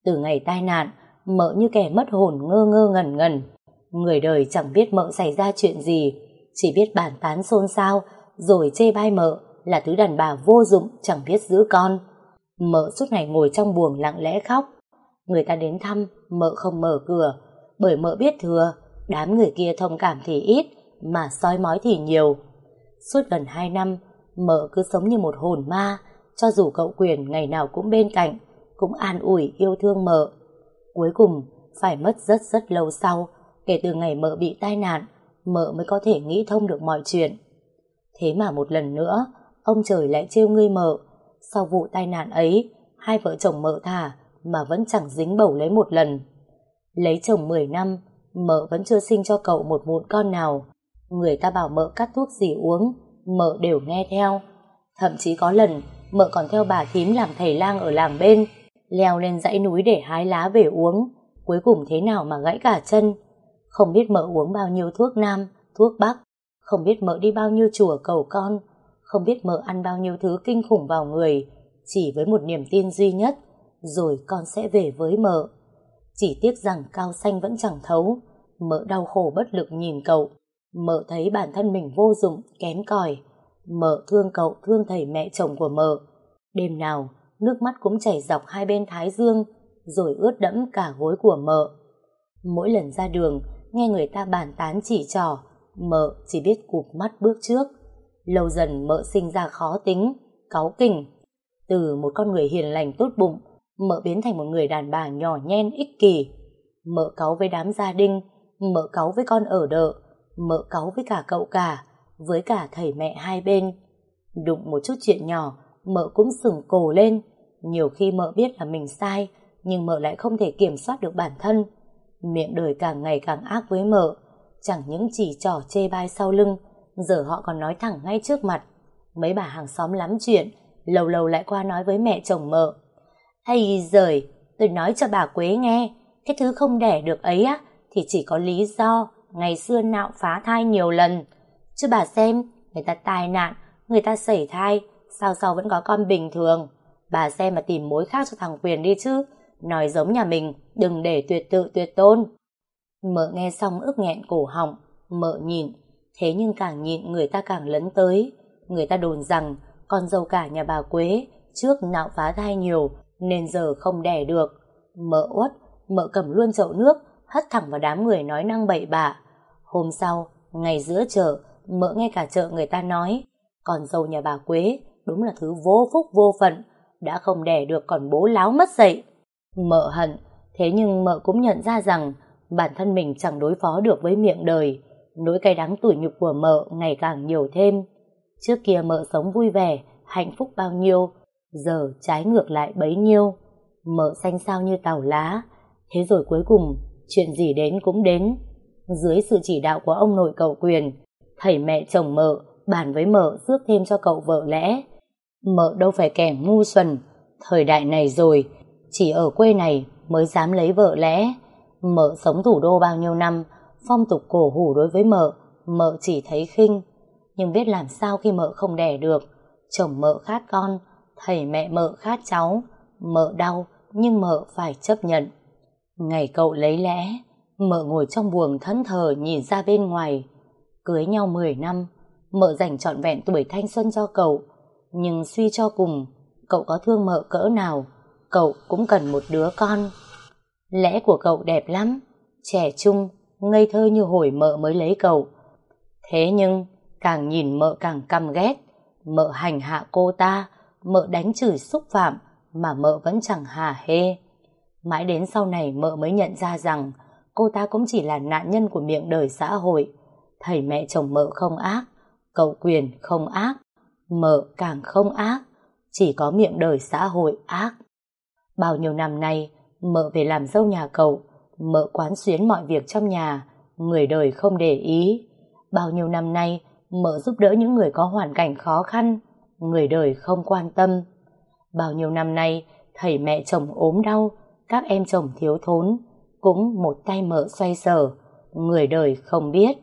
Từ ngày tai nạn, mợ như kẻ mất hồn ngơ ngơ ngẩn ngẩn. Người đời chẳng biết mợ xảy ra chuyện gì, chỉ biết bàn tán xôn xao, rồi chê bai mợ là thứ đàn bà vô dụng chẳng biết giữ con. Mợ suốt ngày ngồi trong buồng lặng lẽ khóc. Người ta đến thăm, mợ không mở cửa, bởi mợ biết thừa, đám người kia thông cảm thì ít, mà soi mói thì nhiều. Suốt gần hai năm, mợ cứ sống như một hồn ma, cho dù cậu quyền ngày nào cũng bên cạnh, cũng an ủi yêu thương mợ. Cuối cùng, phải mất rất rất lâu sau, kể từ ngày mợ bị tai nạn, mợ mới có thể nghĩ thông được mọi chuyện. Thế mà một lần nữa, ông trời lại trêu ngươi mợ. Sau vụ tai nạn ấy, hai vợ chồng mợ thả mà vẫn chẳng dính bầu lấy một lần. Lấy chồng 10 năm, mợ vẫn chưa sinh cho cậu một mụn con nào. Người ta bảo mợ cắt thuốc gì uống, mợ đều nghe theo. Thậm chí có lần, mợ còn theo bà thím làm thầy lang ở làng bên, leo lên dãy núi để hái lá về uống. Cuối cùng thế nào mà gãy cả chân. Không biết mợ uống bao nhiêu thuốc nam, thuốc bắc, không biết mợ đi bao nhiêu chùa cầu con, không biết mợ ăn bao nhiêu thứ kinh khủng vào người, chỉ với một niềm tin duy nhất, rồi con sẽ về với mợ. Chỉ tiếc rằng Cao Xanh vẫn chẳng thấu, mợ đau khổ bất lực nhìn cậu, mợ thấy bản thân mình vô dụng, kém cỏi, mợ thương cậu, thương thầy mẹ chồng của mợ. Đêm nào, nước mắt cũng chảy dọc hai bên thái dương, rồi ướt đẫm cả gối của mợ. Mỗi lần ra đường, nghe người ta bàn tán chỉ trỏ, mợ chỉ biết cụp mắt bước trước. Lâu dần mợ sinh ra khó tính, cáu kỉnh. Từ một con người hiền lành tốt bụng, mợ biến thành một người đàn bà nhỏ nhen ích kỷ. Mợ cáu với đám gia đình, mợ cáu với con ở đợ, mợ cáu với cả cậu cả, với cả thầy mẹ hai bên. Đụng một chút chuyện nhỏ, mợ cũng sừng cổ lên. Nhiều khi mợ biết là mình sai, nhưng mợ lại không thể kiểm soát được bản thân. Miệng đời càng ngày càng ác với mợ, chẳng những chỉ trỏ chê bai sau lưng, giờ họ còn nói thẳng ngay trước mặt. Mấy bà hàng xóm lắm chuyện, lâu lâu lại qua nói với mẹ chồng mợ. Hay giời, tôi nói cho bà Quế nghe, cái thứ không đẻ được ấy á, thì chỉ có lý do ngày xưa nạo phá thai nhiều lần. Chứ bà xem, người ta tai nạn, người ta sẩy thai, sao sau vẫn có con bình thường. Bà xem mà tìm mối khác cho thằng Quyền đi chứ, nói giống nhà mình, đừng để tuyệt tự tuyệt tôn. Mợ nghe xong ức nghẹn cổ họng, mợ nhìn thế nhưng càng nhịn người ta càng lấn tới. Người ta đồn rằng con dâu cả nhà bà Quế trước nạo phá thai nhiều nên giờ không đẻ được. Mợ uất, mợ cầm luôn chậu nước, hất thẳng vào đám người nói năng bậy bạ. Hôm sau, ngày giữa chợ, mợ nghe cả chợ người ta nói con dâu nhà bà Quế đúng là thứ vô phúc vô phận, đã không đẻ được còn bố láo mất dậy. Mợ hận, thế nhưng mợ cũng nhận ra rằng bản thân mình chẳng đối phó được với miệng đời, nỗi cay đắng tủi nhục của mợ ngày càng nhiều thêm. Trước kia mợ sống vui vẻ, hạnh phúc bao nhiêu, giờ trái ngược lại bấy nhiêu. Mợ xanh sao như tàu lá, thế rồi cuối cùng, chuyện gì đến cũng đến. Dưới sự chỉ đạo của ông nội cậu quyền, thầy mẹ chồng mợ bàn với mợ rước thêm cho cậu vợ lẽ. Mợ đâu phải kẻ ngu xuẩn, thời đại này rồi, chỉ ở quê này mới dám lấy vợ lẽ. Mợ sống thủ đô bao nhiêu năm, phong tục cổ hủ đối với mợ, mợ chỉ thấy khinh. Nhưng biết làm sao khi mợ không đẻ được, chồng mợ khát con, thầy mẹ mợ khát cháu, mợ đau, nhưng mợ phải chấp nhận. Ngày cậu lấy lẽ, mợ ngồi trong buồng thẫn thờ nhìn ra bên ngoài. Cưới nhau 10 năm, mợ dành trọn vẹn tuổi thanh xuân cho cậu, nhưng suy cho cùng, cậu có thương mợ cỡ nào, cậu cũng cần một đứa con. Lẽ của cậu đẹp lắm, trẻ trung, ngây thơ như hồi mợ mới lấy cậu. Thế nhưng, càng nhìn mợ càng căm ghét, mợ hành hạ cô ta, mợ đánh chửi xúc phạm, mà mợ vẫn chẳng hà hê. Mãi đến sau này mợ mới nhận ra rằng cô ta cũng chỉ là nạn nhân của miệng đời xã hội. Thầy mẹ chồng mợ không ác, cậu quyền không ác, mợ càng không ác, chỉ có miệng đời xã hội ác. Bao nhiêu năm nay, mợ về làm dâu nhà cậu, mợ quán xuyến mọi việc trong nhà, người đời không để ý. Bao nhiêu năm nay, mợ giúp đỡ những người có hoàn cảnh khó khăn, người đời không quan tâm. Bao nhiêu năm nay, thầy mẹ chồng ốm đau, các em chồng thiếu thốn, cũng một tay mợ xoay sở, người đời không biết.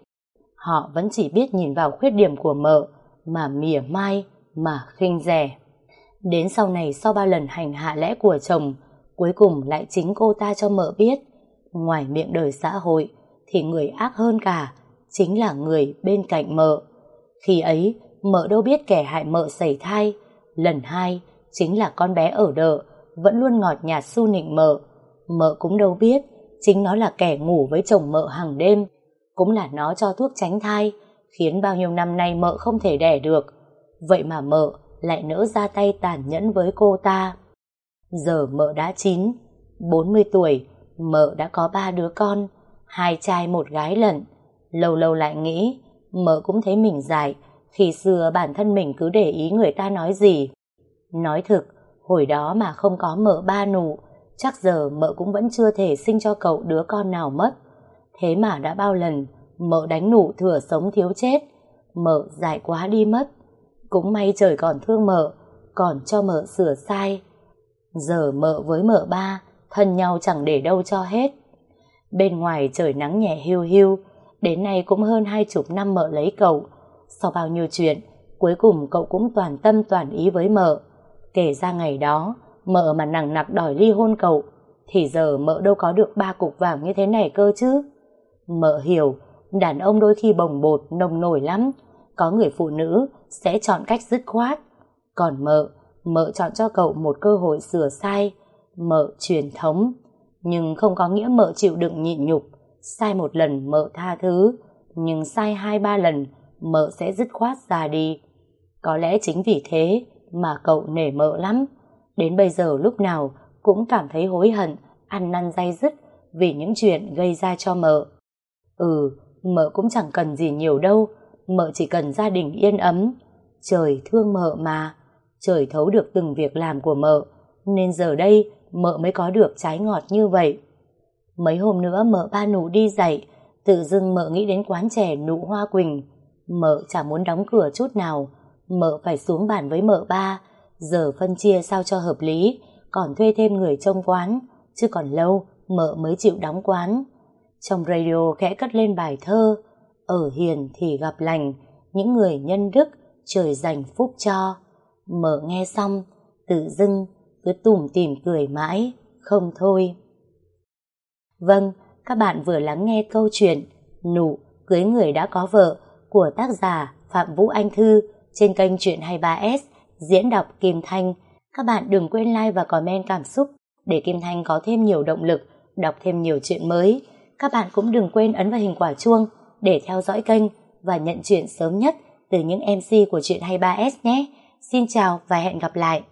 Họ vẫn chỉ biết nhìn vào khuyết điểm của mợ, mà mỉa mai, mà khinh rẻ. Đến sau này sau ba lần hành hạ lẽ của chồng, cuối cùng lại chính cô ta cho mợ biết, ngoài miệng đời xã hội, thì người ác hơn cả, chính là người bên cạnh mợ. Khi ấy, mợ đâu biết kẻ hại mợ xảy thai, lần hai, chính là con bé ở đợ, vẫn luôn ngọt nhạt su nịnh mợ. Mợ cũng đâu biết, chính nó là kẻ ngủ với chồng mợ hàng đêm, cũng là nó cho thuốc tránh thai, khiến bao nhiêu năm nay mợ không thể đẻ được. Vậy mà mợ lại nỡ ra tay tàn nhẫn với cô ta. Giờ mợ đã chín, 40 tuổi, mợ đã có ba đứa con, hai trai một gái lận. Lâu lâu lại nghĩ, mợ cũng thấy mình dài. khi xưa bản thân mình cứ để ý người ta nói gì. Nói thực, hồi đó mà không có mợ ba nụ, chắc giờ mợ cũng vẫn chưa thể sinh cho cậu đứa con nào mất. Thế mà đã bao lần, mợ đánh nụ thừa sống thiếu chết, mợ dại quá đi mất. Cũng may trời còn thương mợ, còn cho mợ sửa sai. Giờ mợ với mợ ba, thân nhau chẳng để đâu cho hết. Bên ngoài trời nắng nhẹ hiu hiu, đến nay cũng hơn hai chục năm mợ lấy cậu. Sau bao nhiêu chuyện, cuối cùng cậu cũng toàn tâm toàn ý với mợ. Kể ra ngày đó, mợ mà nặng nặc đòi ly hôn cậu, thì giờ mợ đâu có được ba cục vàng như thế này cơ chứ. Mợ hiểu, đàn ông đôi khi bồng bột, nồng nổi lắm. Có người phụ nữ sẽ chọn cách dứt khoát. Còn mợ, mợ chọn cho cậu một cơ hội sửa sai. Mợ truyền thống. Nhưng không có nghĩa mợ chịu đựng nhịn nhục. Sai một lần mợ tha thứ. Nhưng sai hai ba lần, mợ sẽ dứt khoát ra đi. Có lẽ chính vì thế mà cậu nể mợ lắm. Đến bây giờ lúc nào cũng cảm thấy hối hận, ăn năn day dứt vì những chuyện gây ra cho mợ. Ừ, mợ cũng chẳng cần gì nhiều đâu, mợ chỉ cần gia đình yên ấm. Trời thương mợ mà, trời thấu được từng việc làm của mợ, nên giờ đây mợ mới có được trái ngọt như vậy. Mấy hôm nữa mợ ba nụ đi dậy, tự dưng mợ nghĩ đến quán trẻ nụ hoa quỳnh. Mợ chẳng muốn đóng cửa chút nào, mợ phải xuống bàn với mợ ba, giờ phân chia sao cho hợp lý, còn thuê thêm người trông quán, chứ còn lâu mợ mới chịu đóng quán. Trong radio khẽ cất lên bài thơ Ở hiền thì gặp lành Những người nhân đức Trời dành phúc cho mợ nghe xong Tự dưng cứ tủm tỉm cười mãi Không thôi Vâng, các bạn vừa lắng nghe câu chuyện Nụ cưới người đã có vợ của tác giả Phạm Vũ Anh Thư trên kênh Chuyện 23S diễn đọc Kim Thanh. Các bạn đừng quên like và comment cảm xúc để Kim Thanh có thêm nhiều động lực đọc thêm nhiều chuyện mới. Các bạn cũng đừng quên ấn vào hình quả chuông để theo dõi kênh và nhận chuyện sớm nhất từ những MC của Chuyện 23S nhé. Xin chào và hẹn gặp lại.